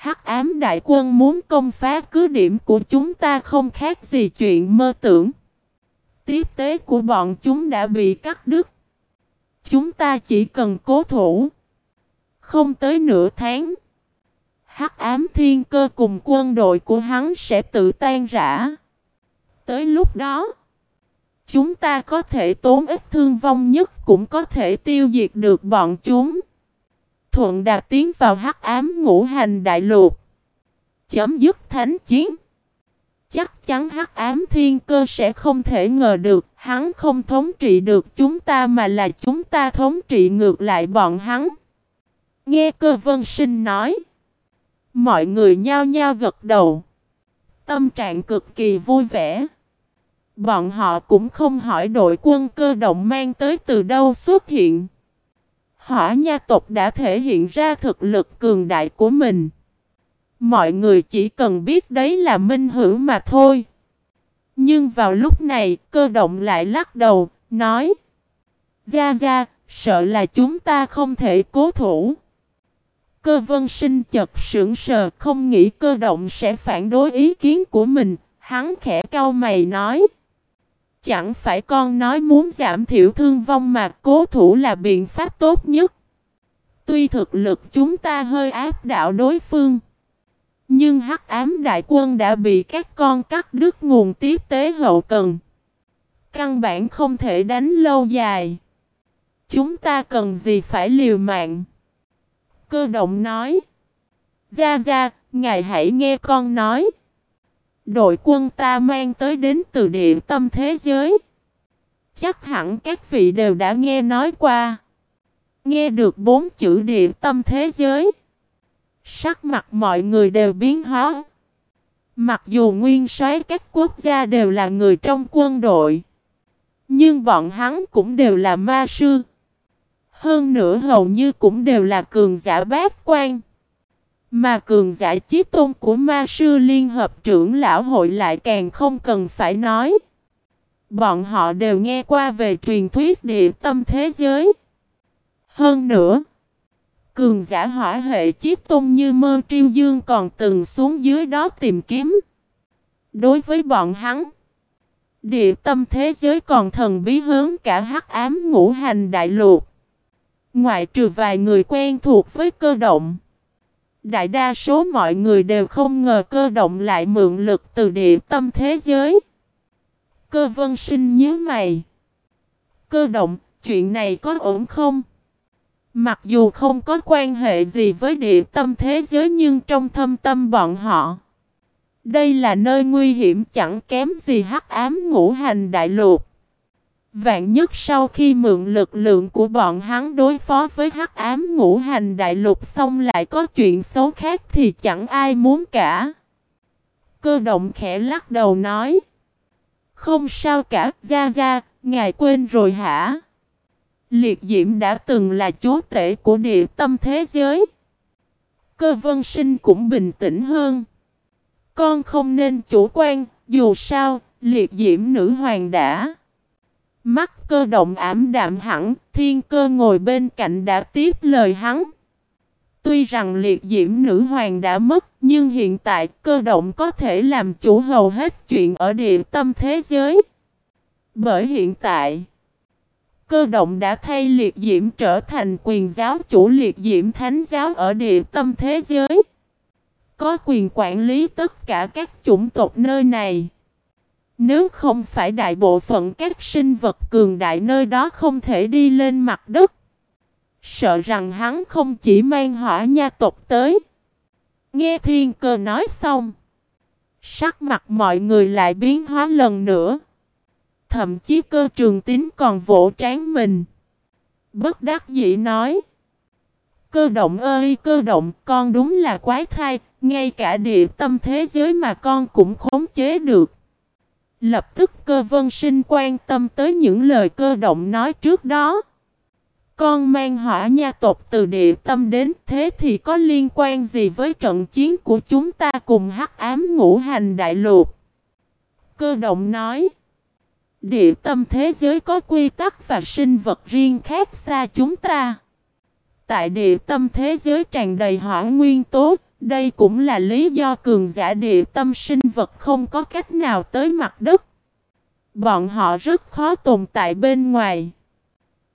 Hắc ám đại quân muốn công phá cứ điểm của chúng ta không khác gì chuyện mơ tưởng. Tiếp tế của bọn chúng đã bị cắt đứt. Chúng ta chỉ cần cố thủ. Không tới nửa tháng. Hắc ám thiên cơ cùng quân đội của hắn sẽ tự tan rã. Tới lúc đó, chúng ta có thể tốn ít thương vong nhất cũng có thể tiêu diệt được bọn chúng. Thuận đạt tiến vào hắc ám ngũ hành đại lục. Chấm dứt thánh chiến. Chắc chắn hắc ám thiên cơ sẽ không thể ngờ được, hắn không thống trị được chúng ta mà là chúng ta thống trị ngược lại bọn hắn. Nghe cơ vân sinh nói. Mọi người nhao nhao gật đầu. Tâm trạng cực kỳ vui vẻ. Bọn họ cũng không hỏi đội quân cơ động mang tới từ đâu xuất hiện. Hỏa nha tộc đã thể hiện ra thực lực cường đại của mình. Mọi người chỉ cần biết đấy là minh hữu mà thôi. Nhưng vào lúc này, cơ động lại lắc đầu, nói Gia Gia, sợ là chúng ta không thể cố thủ. Cơ vân sinh chật sững sờ không nghĩ cơ động sẽ phản đối ý kiến của mình. Hắn khẽ cau mày nói. Chẳng phải con nói muốn giảm thiểu thương vong mà cố thủ là biện pháp tốt nhất. Tuy thực lực chúng ta hơi áp đảo đối phương. Nhưng hắc ám đại quân đã bị các con cắt đứt nguồn tiếp tế hậu cần. Căn bản không thể đánh lâu dài. Chúng ta cần gì phải liều mạng. Cơ động nói. Gia Gia, ngài hãy nghe con nói. Đội quân ta mang tới đến từ địa tâm thế giới. Chắc hẳn các vị đều đã nghe nói qua. Nghe được bốn chữ địa tâm thế giới. Sắc mặt mọi người đều biến hóa. Mặc dù nguyên soái các quốc gia đều là người trong quân đội. Nhưng bọn hắn cũng đều là ma sư. Hơn nữa hầu như cũng đều là cường giả bát quan. Mà cường giả chiếc tôn của ma sư liên hợp trưởng lão hội lại càng không cần phải nói. Bọn họ đều nghe qua về truyền thuyết địa tâm thế giới. Hơn nữa, cường giả hỏa hệ chiếc tôn như mơ triêu dương còn từng xuống dưới đó tìm kiếm. Đối với bọn hắn, địa tâm thế giới còn thần bí hướng cả hắc ám ngũ hành đại lục. Ngoại trừ vài người quen thuộc với cơ động. Đại đa số mọi người đều không ngờ cơ động lại mượn lực từ địa tâm thế giới. Cơ vân sinh nhớ mày. Cơ động, chuyện này có ổn không? Mặc dù không có quan hệ gì với địa tâm thế giới nhưng trong thâm tâm bọn họ. Đây là nơi nguy hiểm chẳng kém gì hắc ám ngũ hành đại lục. Vạn nhất sau khi mượn lực lượng của bọn hắn đối phó với hắc ám ngũ hành đại lục xong lại có chuyện xấu khác thì chẳng ai muốn cả. Cơ động khẽ lắc đầu nói. Không sao cả, Gia Gia, ngài quên rồi hả? Liệt diễm đã từng là chúa tể của địa tâm thế giới. Cơ vân sinh cũng bình tĩnh hơn. Con không nên chủ quan, dù sao, liệt diễm nữ hoàng đã. Mắt cơ động ảm đạm hẳn, thiên cơ ngồi bên cạnh đã tiếp lời hắn. Tuy rằng liệt diễm nữ hoàng đã mất, nhưng hiện tại cơ động có thể làm chủ hầu hết chuyện ở địa tâm thế giới. Bởi hiện tại, cơ động đã thay liệt diễm trở thành quyền giáo chủ liệt diễm thánh giáo ở địa tâm thế giới. Có quyền quản lý tất cả các chủng tộc nơi này. Nếu không phải đại bộ phận các sinh vật cường đại nơi đó không thể đi lên mặt đất. Sợ rằng hắn không chỉ mang hỏa nha tộc tới. Nghe thiên cơ nói xong. Sắc mặt mọi người lại biến hóa lần nữa. Thậm chí cơ trường tín còn vỗ trán mình. Bất đắc dĩ nói. Cơ động ơi, cơ động, con đúng là quái thai. Ngay cả địa tâm thế giới mà con cũng khống chế được. Lập tức cơ vân sinh quan tâm tới những lời cơ động nói trước đó. Con mang hỏa nha tộc từ địa tâm đến thế thì có liên quan gì với trận chiến của chúng ta cùng hắc ám ngũ hành đại lục? Cơ động nói. Địa tâm thế giới có quy tắc và sinh vật riêng khác xa chúng ta. Tại địa tâm thế giới tràn đầy hỏa nguyên tố, đây cũng là lý do cường giả địa tâm sinh vật không có cách nào tới mặt đất. Bọn họ rất khó tồn tại bên ngoài.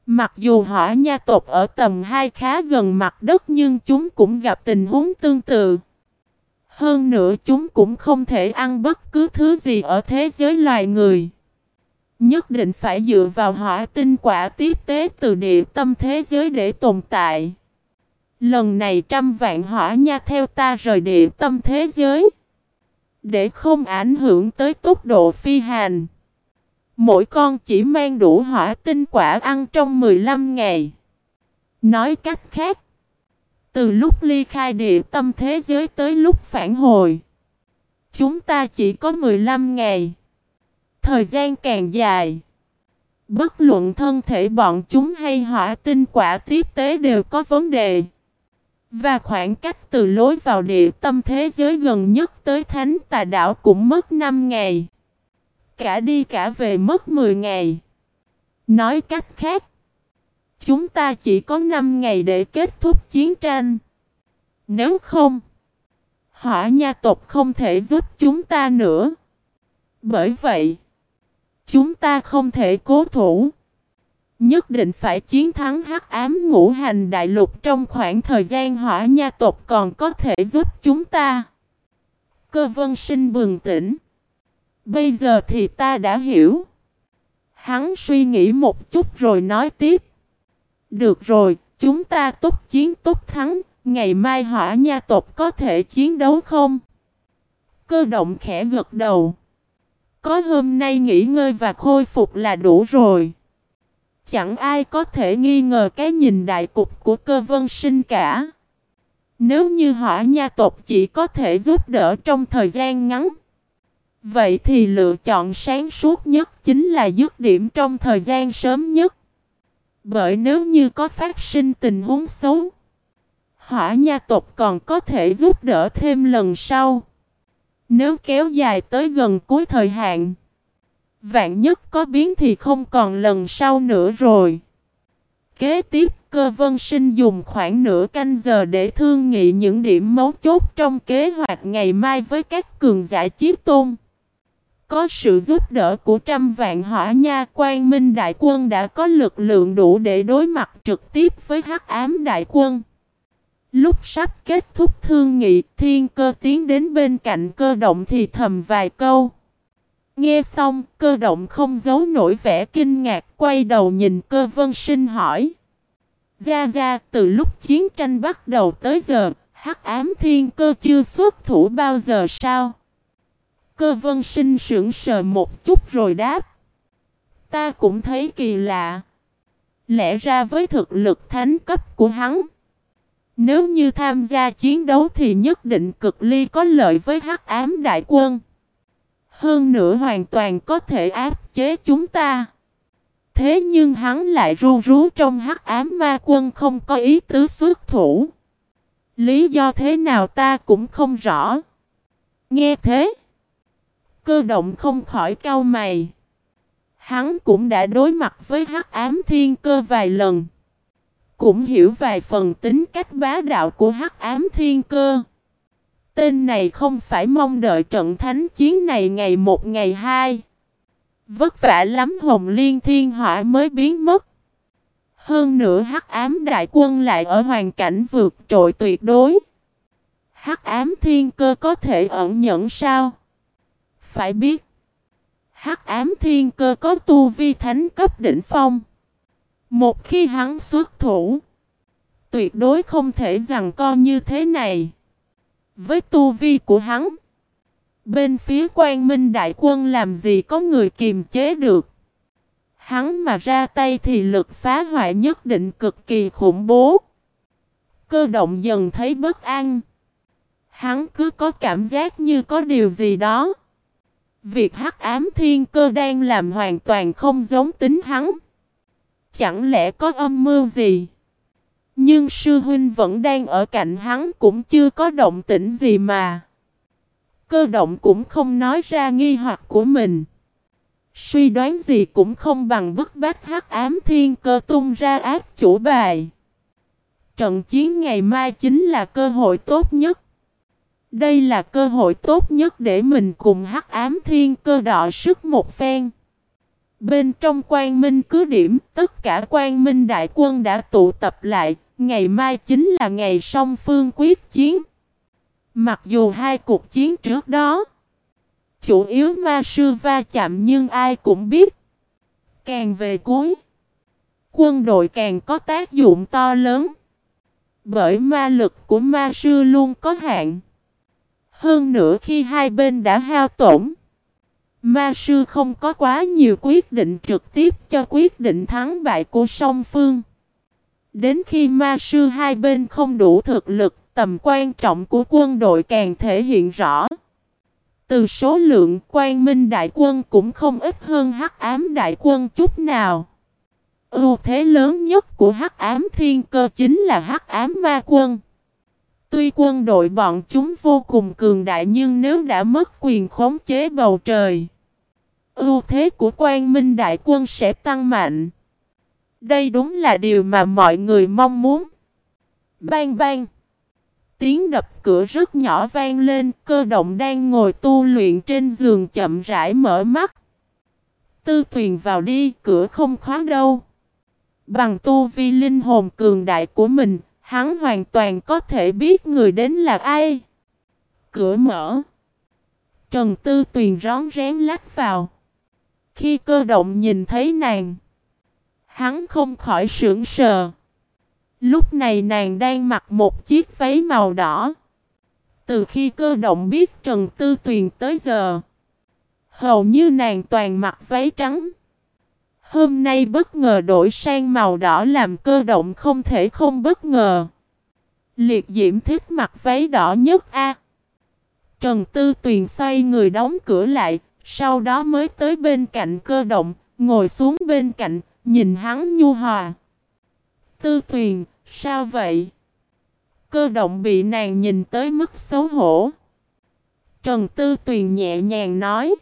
Mặc dù hỏa nha tộc ở tầm 2 khá gần mặt đất nhưng chúng cũng gặp tình huống tương tự. Hơn nữa chúng cũng không thể ăn bất cứ thứ gì ở thế giới loài người. Nhất định phải dựa vào hỏa tinh quả tiếp tế từ địa tâm thế giới để tồn tại. Lần này trăm vạn hỏa nha theo ta rời địa tâm thế giới. Để không ảnh hưởng tới tốc độ phi hành. Mỗi con chỉ mang đủ hỏa tinh quả ăn trong 15 ngày. Nói cách khác, từ lúc ly khai địa tâm thế giới tới lúc phản hồi, chúng ta chỉ có 15 ngày. Thời gian càng dài, bất luận thân thể bọn chúng hay hỏa tinh quả tiếp tế đều có vấn đề. Và khoảng cách từ lối vào địa tâm thế giới gần nhất tới thánh tà đảo cũng mất 5 ngày. Cả đi cả về mất 10 ngày. Nói cách khác, chúng ta chỉ có 5 ngày để kết thúc chiến tranh. Nếu không, hỏa nha tộc không thể giúp chúng ta nữa. Bởi vậy, chúng ta không thể cố thủ. Nhất định phải chiến thắng hắc ám ngũ hành đại lục trong khoảng thời gian hỏa nha tộc còn có thể giúp chúng ta. Cơ vân sinh bừng tỉnh. Bây giờ thì ta đã hiểu. Hắn suy nghĩ một chút rồi nói tiếp. Được rồi, chúng ta tốt chiến tốt thắng, ngày mai hỏa nha tộc có thể chiến đấu không? Cơ động khẽ gật đầu. Có hôm nay nghỉ ngơi và khôi phục là đủ rồi. Chẳng ai có thể nghi ngờ cái nhìn đại cục của cơ vân sinh cả. Nếu như hỏa nha tộc chỉ có thể giúp đỡ trong thời gian ngắn. Vậy thì lựa chọn sáng suốt nhất chính là dứt điểm trong thời gian sớm nhất. Bởi nếu như có phát sinh tình huống xấu, hỏa nha tộc còn có thể giúp đỡ thêm lần sau. Nếu kéo dài tới gần cuối thời hạn, vạn nhất có biến thì không còn lần sau nữa rồi. Kế tiếp, cơ vân sinh dùng khoảng nửa canh giờ để thương nghị những điểm mấu chốt trong kế hoạch ngày mai với các cường giả chiếc tôn. Có sự giúp đỡ của trăm vạn hỏa nha quan minh đại quân đã có lực lượng đủ để đối mặt trực tiếp với hắc ám đại quân. Lúc sắp kết thúc thương nghị, thiên cơ tiến đến bên cạnh cơ động thì thầm vài câu. Nghe xong, cơ động không giấu nổi vẻ kinh ngạc, quay đầu nhìn cơ vân sinh hỏi. Gia Gia, từ lúc chiến tranh bắt đầu tới giờ, hắc ám thiên cơ chưa xuất thủ bao giờ sao? Cơ vân sinh sững sờ một chút rồi đáp. Ta cũng thấy kỳ lạ. Lẽ ra với thực lực thánh cấp của hắn. Nếu như tham gia chiến đấu thì nhất định cực ly có lợi với hắc ám đại quân. Hơn nữa hoàn toàn có thể áp chế chúng ta. Thế nhưng hắn lại ru rú trong hắc ám ma quân không có ý tứ xuất thủ. Lý do thế nào ta cũng không rõ. Nghe thế. Cơ động không khỏi cau mày. Hắn cũng đã đối mặt với hắc ám thiên cơ vài lần. Cũng hiểu vài phần tính cách bá đạo của hắc ám thiên cơ. Tên này không phải mong đợi trận thánh chiến này ngày một ngày hai. Vất vả lắm hồng liên thiên hỏa mới biến mất. Hơn nữa hắc ám đại quân lại ở hoàn cảnh vượt trội tuyệt đối. Hắc ám thiên cơ có thể ẩn nhẫn sao? Phải biết, hắc ám thiên cơ có tu vi thánh cấp đỉnh phong. Một khi hắn xuất thủ, tuyệt đối không thể rằng co như thế này. Với tu vi của hắn, bên phía quan minh đại quân làm gì có người kiềm chế được. Hắn mà ra tay thì lực phá hoại nhất định cực kỳ khủng bố. Cơ động dần thấy bất an. Hắn cứ có cảm giác như có điều gì đó. Việc hắc ám thiên cơ đang làm hoàn toàn không giống tính hắn. Chẳng lẽ có âm mưu gì? Nhưng sư huynh vẫn đang ở cạnh hắn cũng chưa có động tĩnh gì mà. Cơ động cũng không nói ra nghi hoặc của mình. Suy đoán gì cũng không bằng bức bách hắc ám thiên cơ tung ra ác chủ bài. Trận chiến ngày mai chính là cơ hội tốt nhất. Đây là cơ hội tốt nhất để mình cùng hắc ám thiên cơ đọ sức một phen. Bên trong quan minh cứ điểm, tất cả quan minh đại quân đã tụ tập lại, ngày mai chính là ngày song phương quyết chiến. Mặc dù hai cuộc chiến trước đó, chủ yếu ma sư va chạm nhưng ai cũng biết. Càng về cuối, quân đội càng có tác dụng to lớn. Bởi ma lực của ma sư luôn có hạn. Hơn nữa khi hai bên đã hao tổn, ma sư không có quá nhiều quyết định trực tiếp cho quyết định thắng bại của song phương. Đến khi ma sư hai bên không đủ thực lực, tầm quan trọng của quân đội càng thể hiện rõ. Từ số lượng quan minh đại quân cũng không ít hơn hắc ám đại quân chút nào. Ưu thế lớn nhất của hắc ám thiên cơ chính là hắc ám ma quân. Tuy quân đội bọn chúng vô cùng cường đại nhưng nếu đã mất quyền khống chế bầu trời, ưu thế của quan minh đại quân sẽ tăng mạnh. Đây đúng là điều mà mọi người mong muốn. Bang bang. Tiếng đập cửa rất nhỏ vang lên, cơ động đang ngồi tu luyện trên giường chậm rãi mở mắt. Tư tuyền vào đi, cửa không khóa đâu. Bằng tu vi linh hồn cường đại của mình, hắn hoàn toàn có thể biết người đến là ai. Cửa mở. Trần Tư Tuyền rón rén lách vào. Khi cơ động nhìn thấy nàng, hắn không khỏi sững sờ. Lúc này nàng đang mặc một chiếc váy màu đỏ. Từ khi cơ động biết Trần Tư Tuyền tới giờ, hầu như nàng toàn mặc váy trắng. Hôm nay bất ngờ đổi sang màu đỏ làm cơ động không thể không bất ngờ. Liệt diễm thích mặc váy đỏ nhất a. Trần Tư Tuyền xoay người đóng cửa lại, sau đó mới tới bên cạnh cơ động, ngồi xuống bên cạnh, nhìn hắn nhu hòa. Tư Tuyền, sao vậy? Cơ động bị nàng nhìn tới mức xấu hổ. Trần Tư Tuyền nhẹ nhàng nói.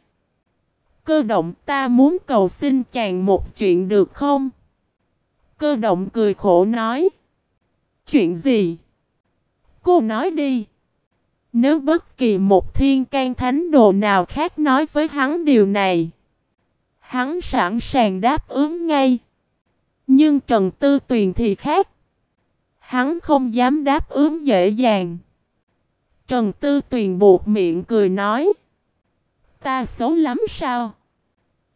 Cơ động ta muốn cầu xin chàng một chuyện được không? Cơ động cười khổ nói. Chuyện gì? Cô nói đi. Nếu bất kỳ một thiên can thánh đồ nào khác nói với hắn điều này. Hắn sẵn sàng đáp ứng ngay. Nhưng Trần Tư Tuyền thì khác. Hắn không dám đáp ứng dễ dàng. Trần Tư Tuyền buộc miệng cười nói. Ta xấu lắm sao?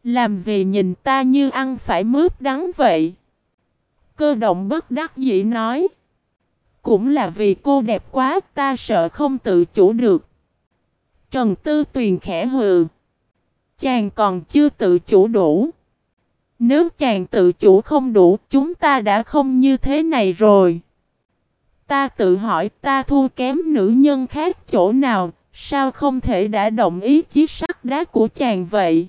Làm gì nhìn ta như ăn phải mướp đắng vậy? Cơ động bất đắc dĩ nói. Cũng là vì cô đẹp quá, ta sợ không tự chủ được. Trần Tư Tuyền khẽ hừ. Chàng còn chưa tự chủ đủ. Nếu chàng tự chủ không đủ, chúng ta đã không như thế này rồi. Ta tự hỏi ta thua kém nữ nhân khác chỗ nào, sao không thể đã động ý chí sắt đá của chàng vậy?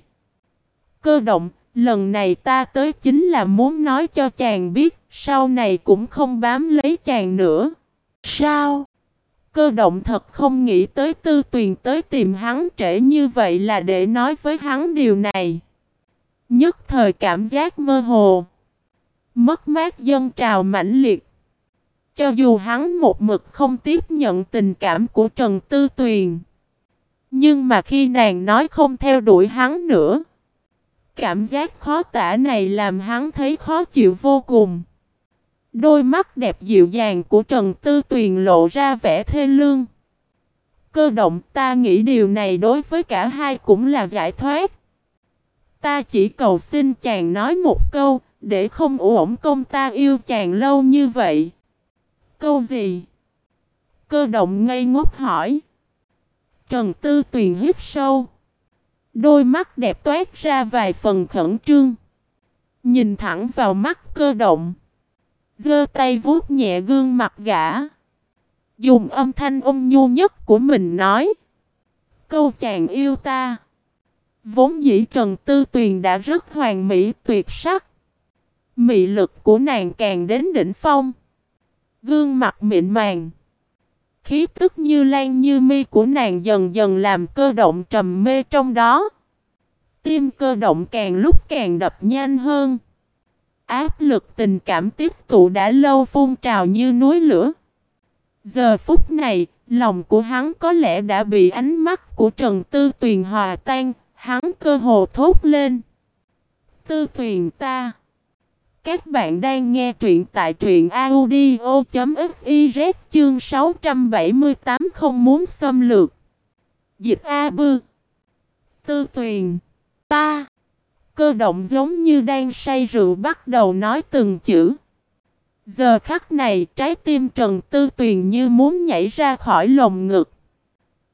Cơ động, lần này ta tới chính là muốn nói cho chàng biết, sau này cũng không bám lấy chàng nữa. Sao? Cơ động thật không nghĩ tới tư tuyền tới tìm hắn trễ như vậy là để nói với hắn điều này. Nhất thời cảm giác mơ hồ. Mất mát dân trào mãnh liệt. Cho dù hắn một mực không tiếp nhận tình cảm của Trần Tư Tuyền. Nhưng mà khi nàng nói không theo đuổi hắn nữa. Cảm giác khó tả này làm hắn thấy khó chịu vô cùng. Đôi mắt đẹp dịu dàng của Trần Tư Tuyền lộ ra vẻ thê lương. Cơ động ta nghĩ điều này đối với cả hai cũng là giải thoát. Ta chỉ cầu xin chàng nói một câu, để không uổng công ta yêu chàng lâu như vậy. Câu gì? Cơ động ngây ngốc hỏi. Trần Tư Tuyền hít sâu. Đôi mắt đẹp toát ra vài phần khẩn trương. Nhìn thẳng vào mắt cơ động giơ tay vuốt nhẹ gương mặt gã. Dùng âm thanh ôn nhu nhất của mình nói. Câu chàng yêu ta. Vốn dĩ Trần Tư Tuyền đã rất hoàn mỹ, tuyệt sắc. Mị lực của nàng càng đến đỉnh phong. Gương mặt mịn màng. Khí tức như lan như mi của nàng dần dần làm cơ động trầm mê trong đó. Tim cơ động càng lúc càng đập nhanh hơn. Áp lực tình cảm tiếp tụ đã lâu phun trào như núi lửa. Giờ phút này, lòng của hắn có lẽ đã bị ánh mắt của Trần Tư Tuyền hòa tan, hắn cơ hồ thốt lên. Tư Tuyền ta. Các bạn đang nghe truyện tại truyện audio.fiz chương 678 không muốn xâm lược. Dịch A Bư. Tư Tuyền. Ta. Cơ động giống như đang say rượu bắt đầu nói từng chữ. Giờ khắc này trái tim Trần Tư Tuyền như muốn nhảy ra khỏi lồng ngực.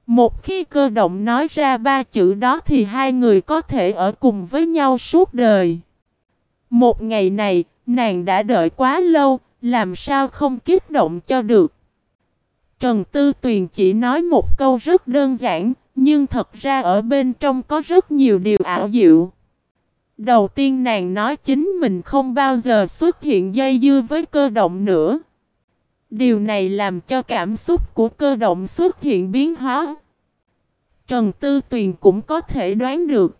Một khi cơ động nói ra ba chữ đó thì hai người có thể ở cùng với nhau suốt đời. Một ngày này, nàng đã đợi quá lâu, làm sao không kích động cho được. Trần Tư Tuyền chỉ nói một câu rất đơn giản, nhưng thật ra ở bên trong có rất nhiều điều ảo diệu. Đầu tiên nàng nói chính mình không bao giờ xuất hiện dây dưa với cơ động nữa. Điều này làm cho cảm xúc của cơ động xuất hiện biến hóa. Trần Tư Tuyền cũng có thể đoán được.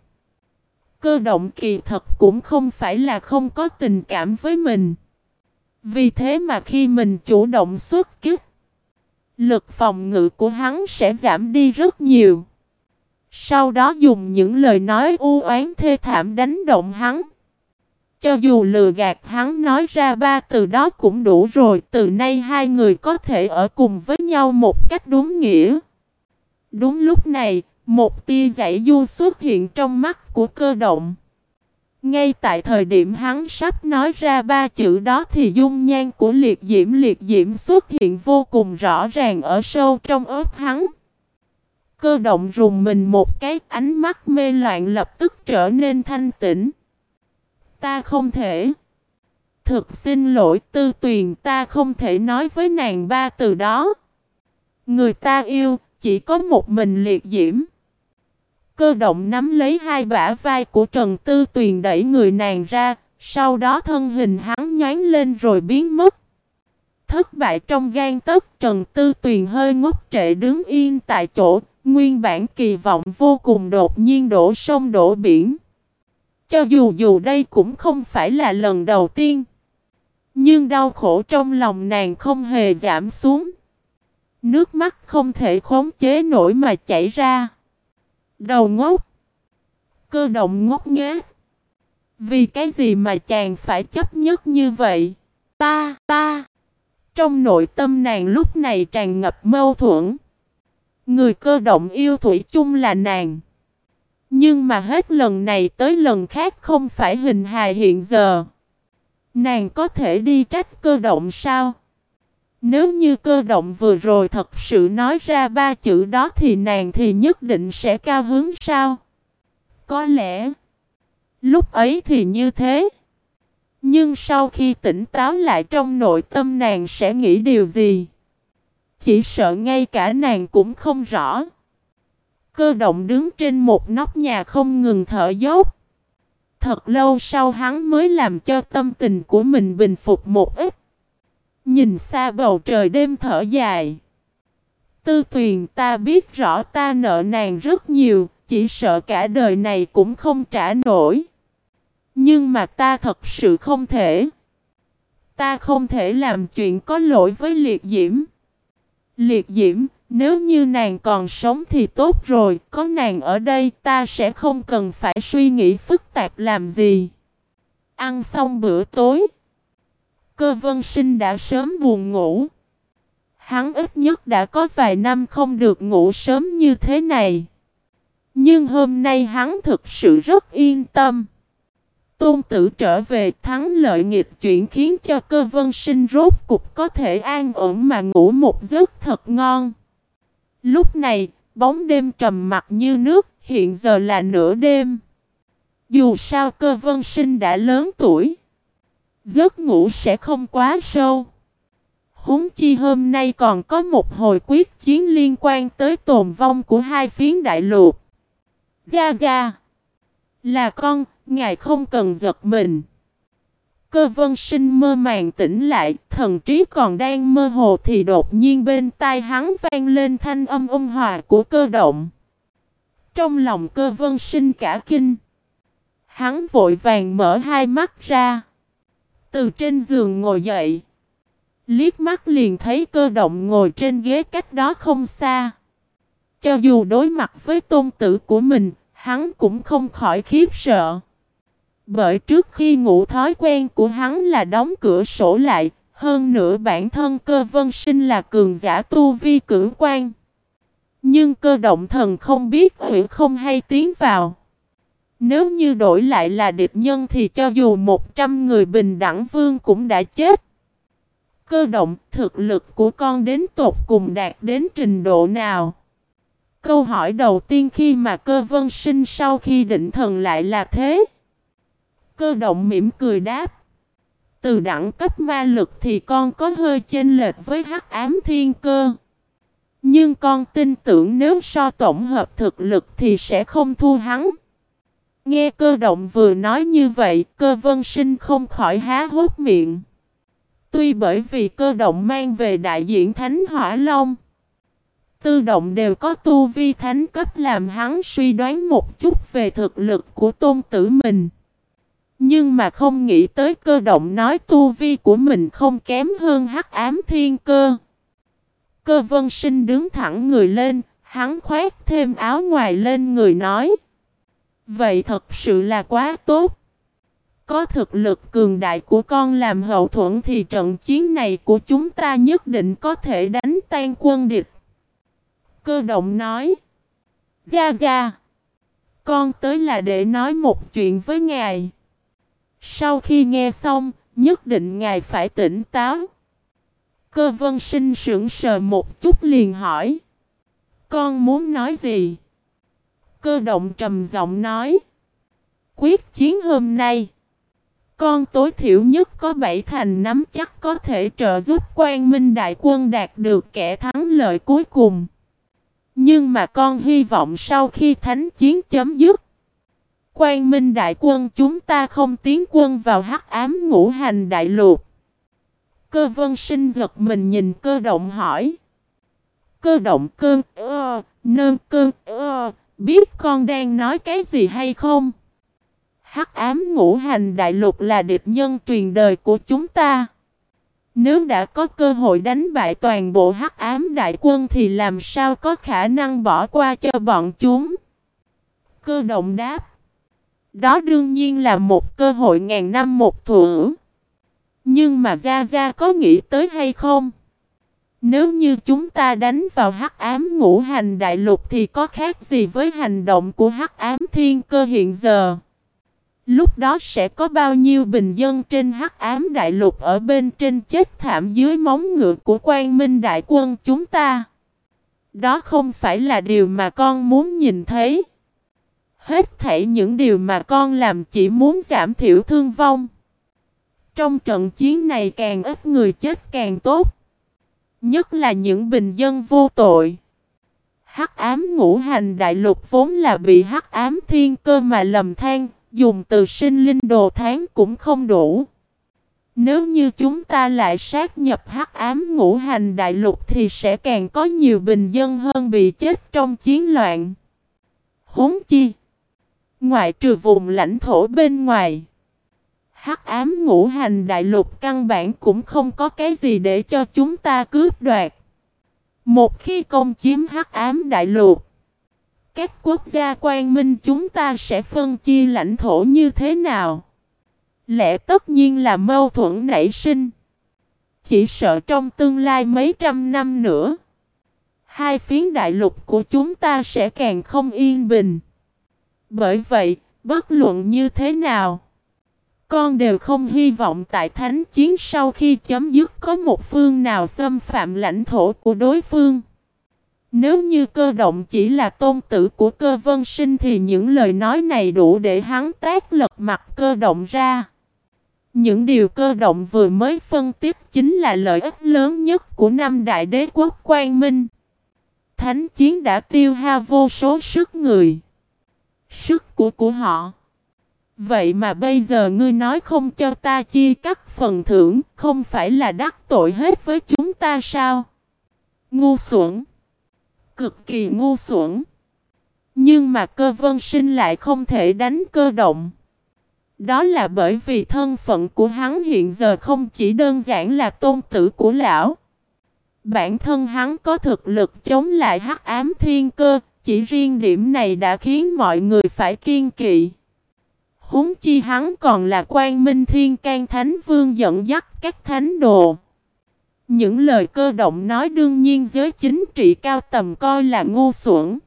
Cơ động kỳ thật cũng không phải là không có tình cảm với mình. Vì thế mà khi mình chủ động xuất kích, lực phòng ngự của hắn sẽ giảm đi rất nhiều. Sau đó dùng những lời nói u oán thê thảm đánh động hắn. Cho dù lừa gạt hắn nói ra ba từ đó cũng đủ rồi, từ nay hai người có thể ở cùng với nhau một cách đúng nghĩa. Đúng lúc này, một tia giải du xuất hiện trong mắt của cơ động. Ngay tại thời điểm hắn sắp nói ra ba chữ đó thì dung nhan của liệt diễm liệt diễm xuất hiện vô cùng rõ ràng ở sâu trong ớt hắn. Cơ động rùng mình một cái ánh mắt mê loạn lập tức trở nên thanh tĩnh. Ta không thể. Thực xin lỗi tư tuyền ta không thể nói với nàng ba từ đó. Người ta yêu chỉ có một mình liệt diễm. Cơ động nắm lấy hai bả vai của Trần Tư Tuyền đẩy người nàng ra, sau đó thân hình hắn nhánh lên rồi biến mất. Thất bại trong gan tấc Trần Tư Tuyền hơi ngốc trệ đứng yên tại chỗ, nguyên bản kỳ vọng vô cùng đột nhiên đổ sông đổ biển. Cho dù dù đây cũng không phải là lần đầu tiên, nhưng đau khổ trong lòng nàng không hề giảm xuống. Nước mắt không thể khống chế nổi mà chảy ra. Đầu ngốc. Cơ động ngốc nghếch. Vì cái gì mà chàng phải chấp nhất như vậy? Ta, ta. Trong nội tâm nàng lúc này tràn ngập mâu thuẫn. Người cơ động yêu thủy chung là nàng. Nhưng mà hết lần này tới lần khác không phải hình hài hiện giờ. Nàng có thể đi trách cơ động sao? Nếu như cơ động vừa rồi thật sự nói ra ba chữ đó thì nàng thì nhất định sẽ cao hứng sao? Có lẽ lúc ấy thì như thế. Nhưng sau khi tỉnh táo lại trong nội tâm nàng sẽ nghĩ điều gì? Chỉ sợ ngay cả nàng cũng không rõ. Cơ động đứng trên một nóc nhà không ngừng thở dốc. Thật lâu sau hắn mới làm cho tâm tình của mình bình phục một ít. Nhìn xa bầu trời đêm thở dài. Tư tuyền ta biết rõ ta nợ nàng rất nhiều, chỉ sợ cả đời này cũng không trả nổi. Nhưng mà ta thật sự không thể. Ta không thể làm chuyện có lỗi với liệt diễm. Liệt diễm, nếu như nàng còn sống thì tốt rồi, có nàng ở đây ta sẽ không cần phải suy nghĩ phức tạp làm gì. Ăn xong bữa tối, cơ vân sinh đã sớm buồn ngủ. Hắn ít nhất đã có vài năm không được ngủ sớm như thế này. Nhưng hôm nay hắn thực sự rất yên tâm. Tôn tử trở về thắng lợi nghịch chuyển khiến cho cơ vân sinh rốt cục có thể an ổn mà ngủ một giấc thật ngon. Lúc này, bóng đêm trầm mặc như nước, hiện giờ là nửa đêm. Dù sao cơ vân sinh đã lớn tuổi, giấc ngủ sẽ không quá sâu. Húng chi hôm nay còn có một hồi quyết chiến liên quan tới tồn vong của hai phiến đại lục. Gia Gia Là con, ngài không cần giật mình. Cơ vân sinh mơ màng tỉnh lại, thần trí còn đang mơ hồ thì đột nhiên bên tai hắn vang lên thanh âm ôn hòa của cơ động. Trong lòng cơ vân sinh cả kinh. Hắn vội vàng mở hai mắt ra. Từ trên giường ngồi dậy. Liếc mắt liền thấy cơ động ngồi trên ghế cách đó không xa. Cho dù đối mặt với tôn tử của mình, hắn cũng không khỏi khiếp sợ. Bởi trước khi ngủ thói quen của hắn là đóng cửa sổ lại, hơn nữa bản thân cơ vân sinh là cường giả tu vi cử quan. Nhưng cơ động thần không biết hủy không hay tiến vào. Nếu như đổi lại là địch nhân thì cho dù 100 người bình đẳng vương cũng đã chết. Cơ động thực lực của con đến tột cùng đạt đến trình độ nào? Câu hỏi đầu tiên khi mà cơ vân sinh sau khi định thần lại là thế. Cơ động mỉm cười đáp. Từ đẳng cấp ma lực thì con có hơi chênh lệch với hắc ám thiên cơ. Nhưng con tin tưởng nếu so tổng hợp thực lực thì sẽ không thua hắn. Nghe cơ động vừa nói như vậy, cơ vân sinh không khỏi há hốt miệng. Tuy bởi vì cơ động mang về đại diện Thánh Hỏa Long, tư động đều có tu vi thánh cấp làm hắn suy đoán một chút về thực lực của tôn tử mình. Nhưng mà không nghĩ tới cơ động nói tu vi của mình không kém hơn hắc ám thiên cơ. Cơ vân sinh đứng thẳng người lên, hắn khoét thêm áo ngoài lên người nói. Vậy thật sự là quá tốt. Có thực lực cường đại của con làm hậu thuẫn thì trận chiến này của chúng ta nhất định có thể đánh tan quân địch. Cơ động nói. Ga ga. Con tới là để nói một chuyện với ngài. Sau khi nghe xong, nhất định ngài phải tỉnh táo. Cơ vân sinh sững sờ một chút liền hỏi. Con muốn nói gì? Cơ động trầm giọng nói. Quyết chiến hôm nay. Con tối thiểu nhất có bảy thành nắm chắc có thể trợ giúp quan minh đại quân đạt được kẻ thắng lợi cuối cùng. Nhưng mà con hy vọng sau khi thánh chiến chấm dứt. Quan minh đại quân chúng ta không tiến quân vào hắc ám ngũ hành đại lục. Cơ vân sinh giật mình nhìn cơ động hỏi. Cơ động cơn ơ, nơn cơn ơ, biết con đang nói cái gì hay không? Hắc ám ngũ hành đại lục là địch nhân truyền đời của chúng ta. Nếu đã có cơ hội đánh bại toàn bộ hắc ám đại quân thì làm sao có khả năng bỏ qua cho bọn chúng? Cơ động đáp. Đó đương nhiên là một cơ hội ngàn năm một thủa, Nhưng mà Gia Gia có nghĩ tới hay không? Nếu như chúng ta đánh vào hắc ám ngũ hành đại lục thì có khác gì với hành động của hắc ám thiên cơ hiện giờ? Lúc đó sẽ có bao nhiêu bình dân trên hắc ám đại lục ở bên trên chết thảm dưới móng ngựa của quan minh đại quân chúng ta. Đó không phải là điều mà con muốn nhìn thấy. Hết thảy những điều mà con làm chỉ muốn giảm thiểu thương vong. Trong trận chiến này càng ít người chết càng tốt. Nhất là những bình dân vô tội. Hắc ám ngũ hành đại lục vốn là bị hắc ám thiên cơ mà lầm than, dùng từ sinh linh đồ tháng cũng không đủ. Nếu như chúng ta lại sát nhập hắc ám ngũ hành đại lục thì sẽ càng có nhiều bình dân hơn bị chết trong chiến loạn. Huống chi, ngoại trừ vùng lãnh thổ bên ngoài, hắc ám ngũ hành đại lục căn bản cũng không có cái gì để cho chúng ta cướp đoạt. Một khi công chiếm hắc ám đại lục, các quốc gia quan minh chúng ta sẽ phân chia lãnh thổ như thế nào? Lẽ tất nhiên là mâu thuẫn nảy sinh. Chỉ sợ trong tương lai mấy trăm năm nữa, hai phiến đại lục của chúng ta sẽ càng không yên bình. Bởi vậy, bất luận như thế nào, con đều không hy vọng tại thánh chiến sau khi chấm dứt có một phương nào xâm phạm lãnh thổ của đối phương. Nếu như cơ động chỉ là tôn tử của cơ vân sinh thì những lời nói này đủ để hắn tác lật mặt cơ động ra. Những điều cơ động vừa mới phân tích chính là lợi ích lớn nhất của năm đại đế quốc quang minh. Thánh chiến đã tiêu hao vô số sức người. Sức của của họ. Vậy mà bây giờ ngươi nói không cho ta chia cắt phần thưởng, không phải là đắc tội hết với chúng ta sao? Ngu xuẩn. Cực kỳ ngu xuẩn. Nhưng mà cơ vân sinh lại không thể đánh cơ động. Đó là bởi vì thân phận của hắn hiện giờ không chỉ đơn giản là tôn tử của lão. Bản thân hắn có thực lực chống lại hắc ám thiên cơ, chỉ riêng điểm này đã khiến mọi người phải kiên kỵ. Húng chi hắn còn là quan minh thiên can thánh vương dẫn dắt các thánh đồ. Những lời cơ động nói đương nhiên giới chính trị cao tầm coi là ngu xuẩn.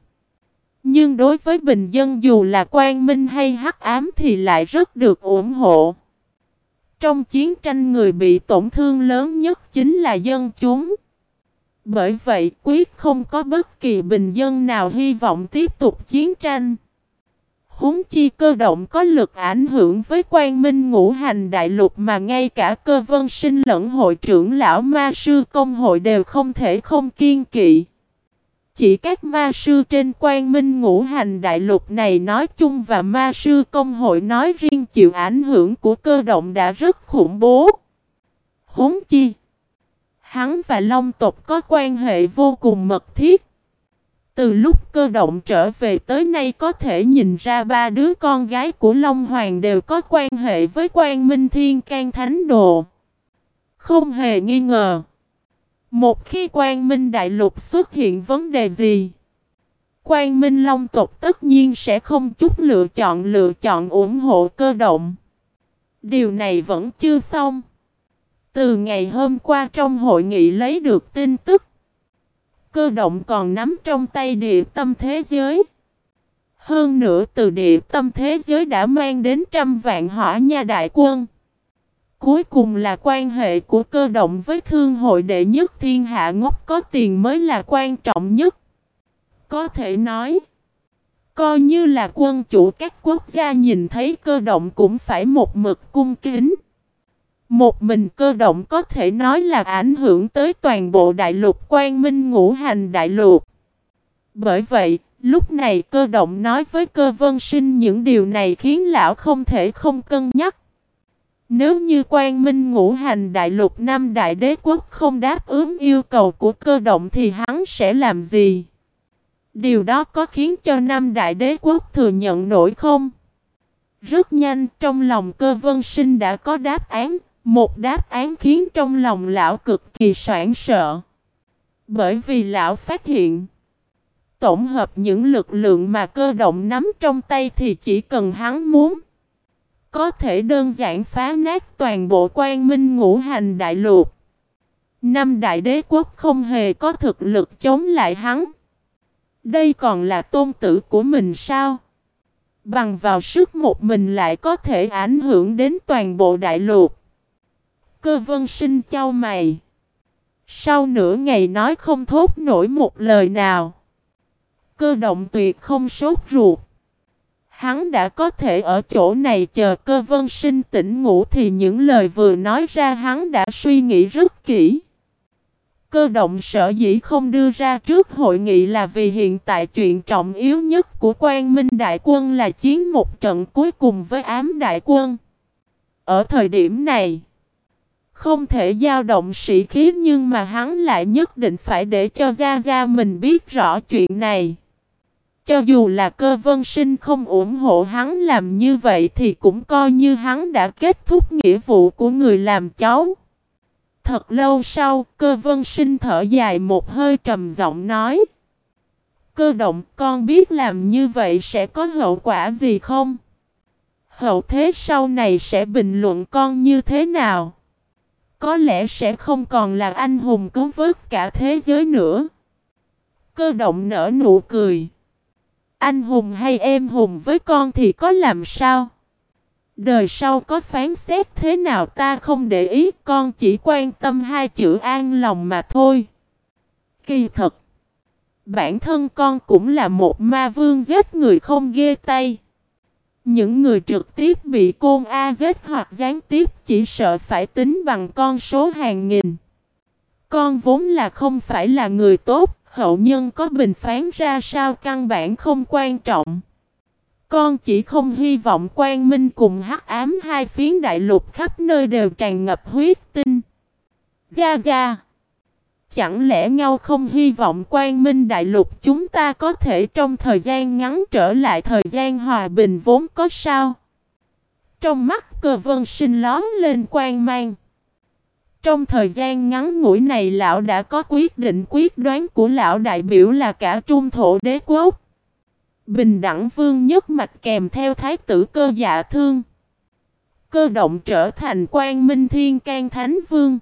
Nhưng đối với bình dân dù là quan minh hay hắc ám thì lại rất được ủng hộ. Trong chiến tranh người bị tổn thương lớn nhất chính là dân chúng. Bởi vậy quyết không có bất kỳ bình dân nào hy vọng tiếp tục chiến tranh. Húng chi cơ động có lực ảnh hưởng với quan minh ngũ hành đại lục mà ngay cả cơ vân sinh lẫn hội trưởng lão ma sư công hội đều không thể không kiên kỵ. Chỉ các ma sư trên quan minh ngũ hành đại lục này nói chung và ma sư công hội nói riêng chịu ảnh hưởng của cơ động đã rất khủng bố. Huống chi, hắn và Long tộc có quan hệ vô cùng mật thiết. Từ lúc cơ động trở về tới nay có thể nhìn ra ba đứa con gái của Long Hoàng đều có quan hệ với quan minh thiên can thánh đồ. Không hề nghi ngờ. Một khi quan minh đại lục xuất hiện vấn đề gì, quan minh long tộc tất nhiên sẽ không chút lựa chọn lựa chọn ủng hộ cơ động. Điều này vẫn chưa xong. Từ ngày hôm qua trong hội nghị lấy được tin tức, cơ động còn nắm trong tay địa tâm thế giới. Hơn nữa từ địa tâm thế giới đã mang đến trăm vạn hỏa nha đại quân. Cuối cùng là quan hệ của cơ động với thương hội đệ nhất thiên hạ ngốc có tiền mới là quan trọng nhất. Có thể nói, coi như là quân chủ các quốc gia nhìn thấy cơ động cũng phải một mực cung kính. Một mình cơ động có thể nói là ảnh hưởng tới toàn bộ đại lục quan minh ngũ hành đại lục. Bởi vậy, lúc này cơ động nói với cơ vân sinh những điều này khiến lão không thể không cân nhắc. Nếu như quan minh ngũ hành đại lục năm đại đế quốc không đáp ứng yêu cầu của cơ động thì hắn sẽ làm gì? Điều đó có khiến cho năm đại đế quốc thừa nhận nổi không? Rất nhanh trong lòng cơ vân sinh đã có đáp án, một đáp án khiến trong lòng lão cực kỳ soạn sợ. Bởi vì lão phát hiện, tổng hợp những lực lượng mà cơ động nắm trong tay thì chỉ cần hắn muốn có thể đơn giản phá nát toàn bộ quan minh ngũ hành đại lục. Năm đại đế quốc không hề có thực lực chống lại hắn. Đây còn là tôn tử của mình sao? Bằng vào sức một mình lại có thể ảnh hưởng đến toàn bộ đại lục. Cơ vân sinh châu mày. Sau nửa ngày nói không thốt nổi một lời nào. Cơ động tuyệt không sốt ruột. Hắn đã có thể ở chỗ này chờ cơ vân sinh tỉnh ngủ thì những lời vừa nói ra hắn đã suy nghĩ rất kỹ. Cơ động sở dĩ không đưa ra trước hội nghị là vì hiện tại chuyện trọng yếu nhất của quan minh đại quân là chiến một trận cuối cùng với ám đại quân. Ở thời điểm này, không thể dao động sĩ khí nhưng mà hắn lại nhất định phải để cho Gia Gia mình biết rõ chuyện này. Cho dù là cơ vân sinh không ủng hộ hắn làm như vậy thì cũng coi như hắn đã kết thúc nghĩa vụ của người làm cháu. Thật lâu sau, cơ vân sinh thở dài một hơi trầm giọng nói. Cơ động con biết làm như vậy sẽ có hậu quả gì không? Hậu thế sau này sẽ bình luận con như thế nào? Có lẽ sẽ không còn là anh hùng cứu vớt cả thế giới nữa. Cơ động nở nụ cười. Anh hùng hay em hùng với con thì có làm sao? Đời sau có phán xét thế nào ta không để ý, con chỉ quan tâm hai chữ an lòng mà thôi. Kỳ thật, bản thân con cũng là một ma vương giết người không ghê tay. Những người trực tiếp bị côn A giết hoặc gián tiếp chỉ sợ phải tính bằng con số hàng nghìn. Con vốn là không phải là người tốt, hậu nhân có bình phán ra sao căn bản không quan trọng. Con chỉ không hy vọng quan minh cùng hắc ám hai phiến đại lục khắp nơi đều tràn ngập huyết tinh. Ga ga. Chẳng lẽ nhau không hy vọng quan minh đại lục chúng ta có thể trong thời gian ngắn trở lại thời gian hòa bình vốn có sao? Trong mắt cơ vân sinh lón lên quan mang. Trong thời gian ngắn ngủi này lão đã có quyết định quyết đoán của lão đại biểu là cả trung thổ đế quốc. Bình đẳng vương nhất mạch kèm theo thái tử cơ dạ thương. Cơ động trở thành quan minh thiên can thánh vương.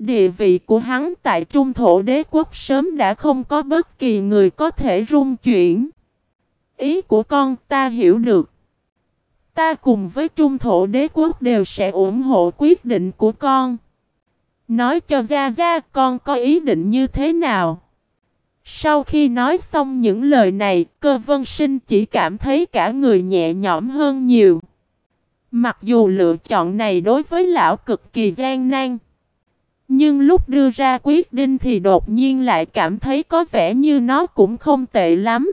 Địa vị của hắn tại trung thổ đế quốc sớm đã không có bất kỳ người có thể rung chuyển. Ý của con ta hiểu được. Ta cùng với trung thổ đế quốc đều sẽ ủng hộ quyết định của con. Nói cho Gia Gia con có ý định như thế nào? Sau khi nói xong những lời này, cơ vân sinh chỉ cảm thấy cả người nhẹ nhõm hơn nhiều. Mặc dù lựa chọn này đối với lão cực kỳ gian nan. Nhưng lúc đưa ra quyết định thì đột nhiên lại cảm thấy có vẻ như nó cũng không tệ lắm.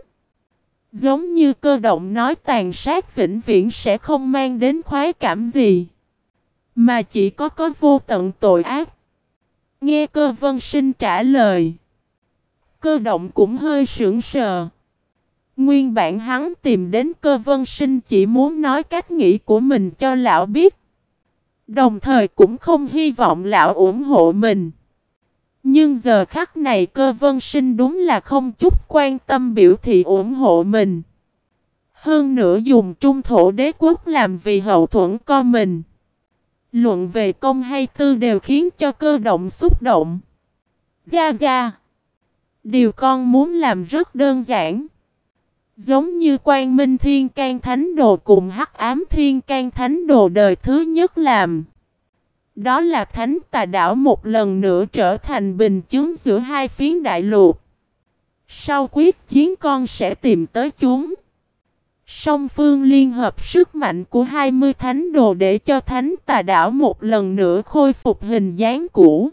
Giống như cơ động nói tàn sát vĩnh viễn sẽ không mang đến khoái cảm gì. Mà chỉ có có vô tận tội ác. Nghe cơ vân sinh trả lời. Cơ động cũng hơi sững sờ. Nguyên bản hắn tìm đến cơ vân sinh chỉ muốn nói cách nghĩ của mình cho lão biết. Đồng thời cũng không hy vọng lão ủng hộ mình. Nhưng giờ khắc này cơ vân sinh đúng là không chút quan tâm biểu thị ủng hộ mình. Hơn nữa dùng trung thổ đế quốc làm vì hậu thuẫn co mình. Luận về công hay tư đều khiến cho cơ động xúc động. Gia gia, Điều con muốn làm rất đơn giản. Giống như quan minh thiên can thánh đồ cùng hắc ám thiên can thánh đồ đời thứ nhất làm. Đó là thánh tà đảo một lần nữa trở thành bình chứng giữa hai phiến đại lục. Sau quyết chiến con sẽ tìm tới chúng. Song phương liên hợp sức mạnh của 20 thánh đồ để cho thánh tà đảo một lần nữa khôi phục hình dáng cũ.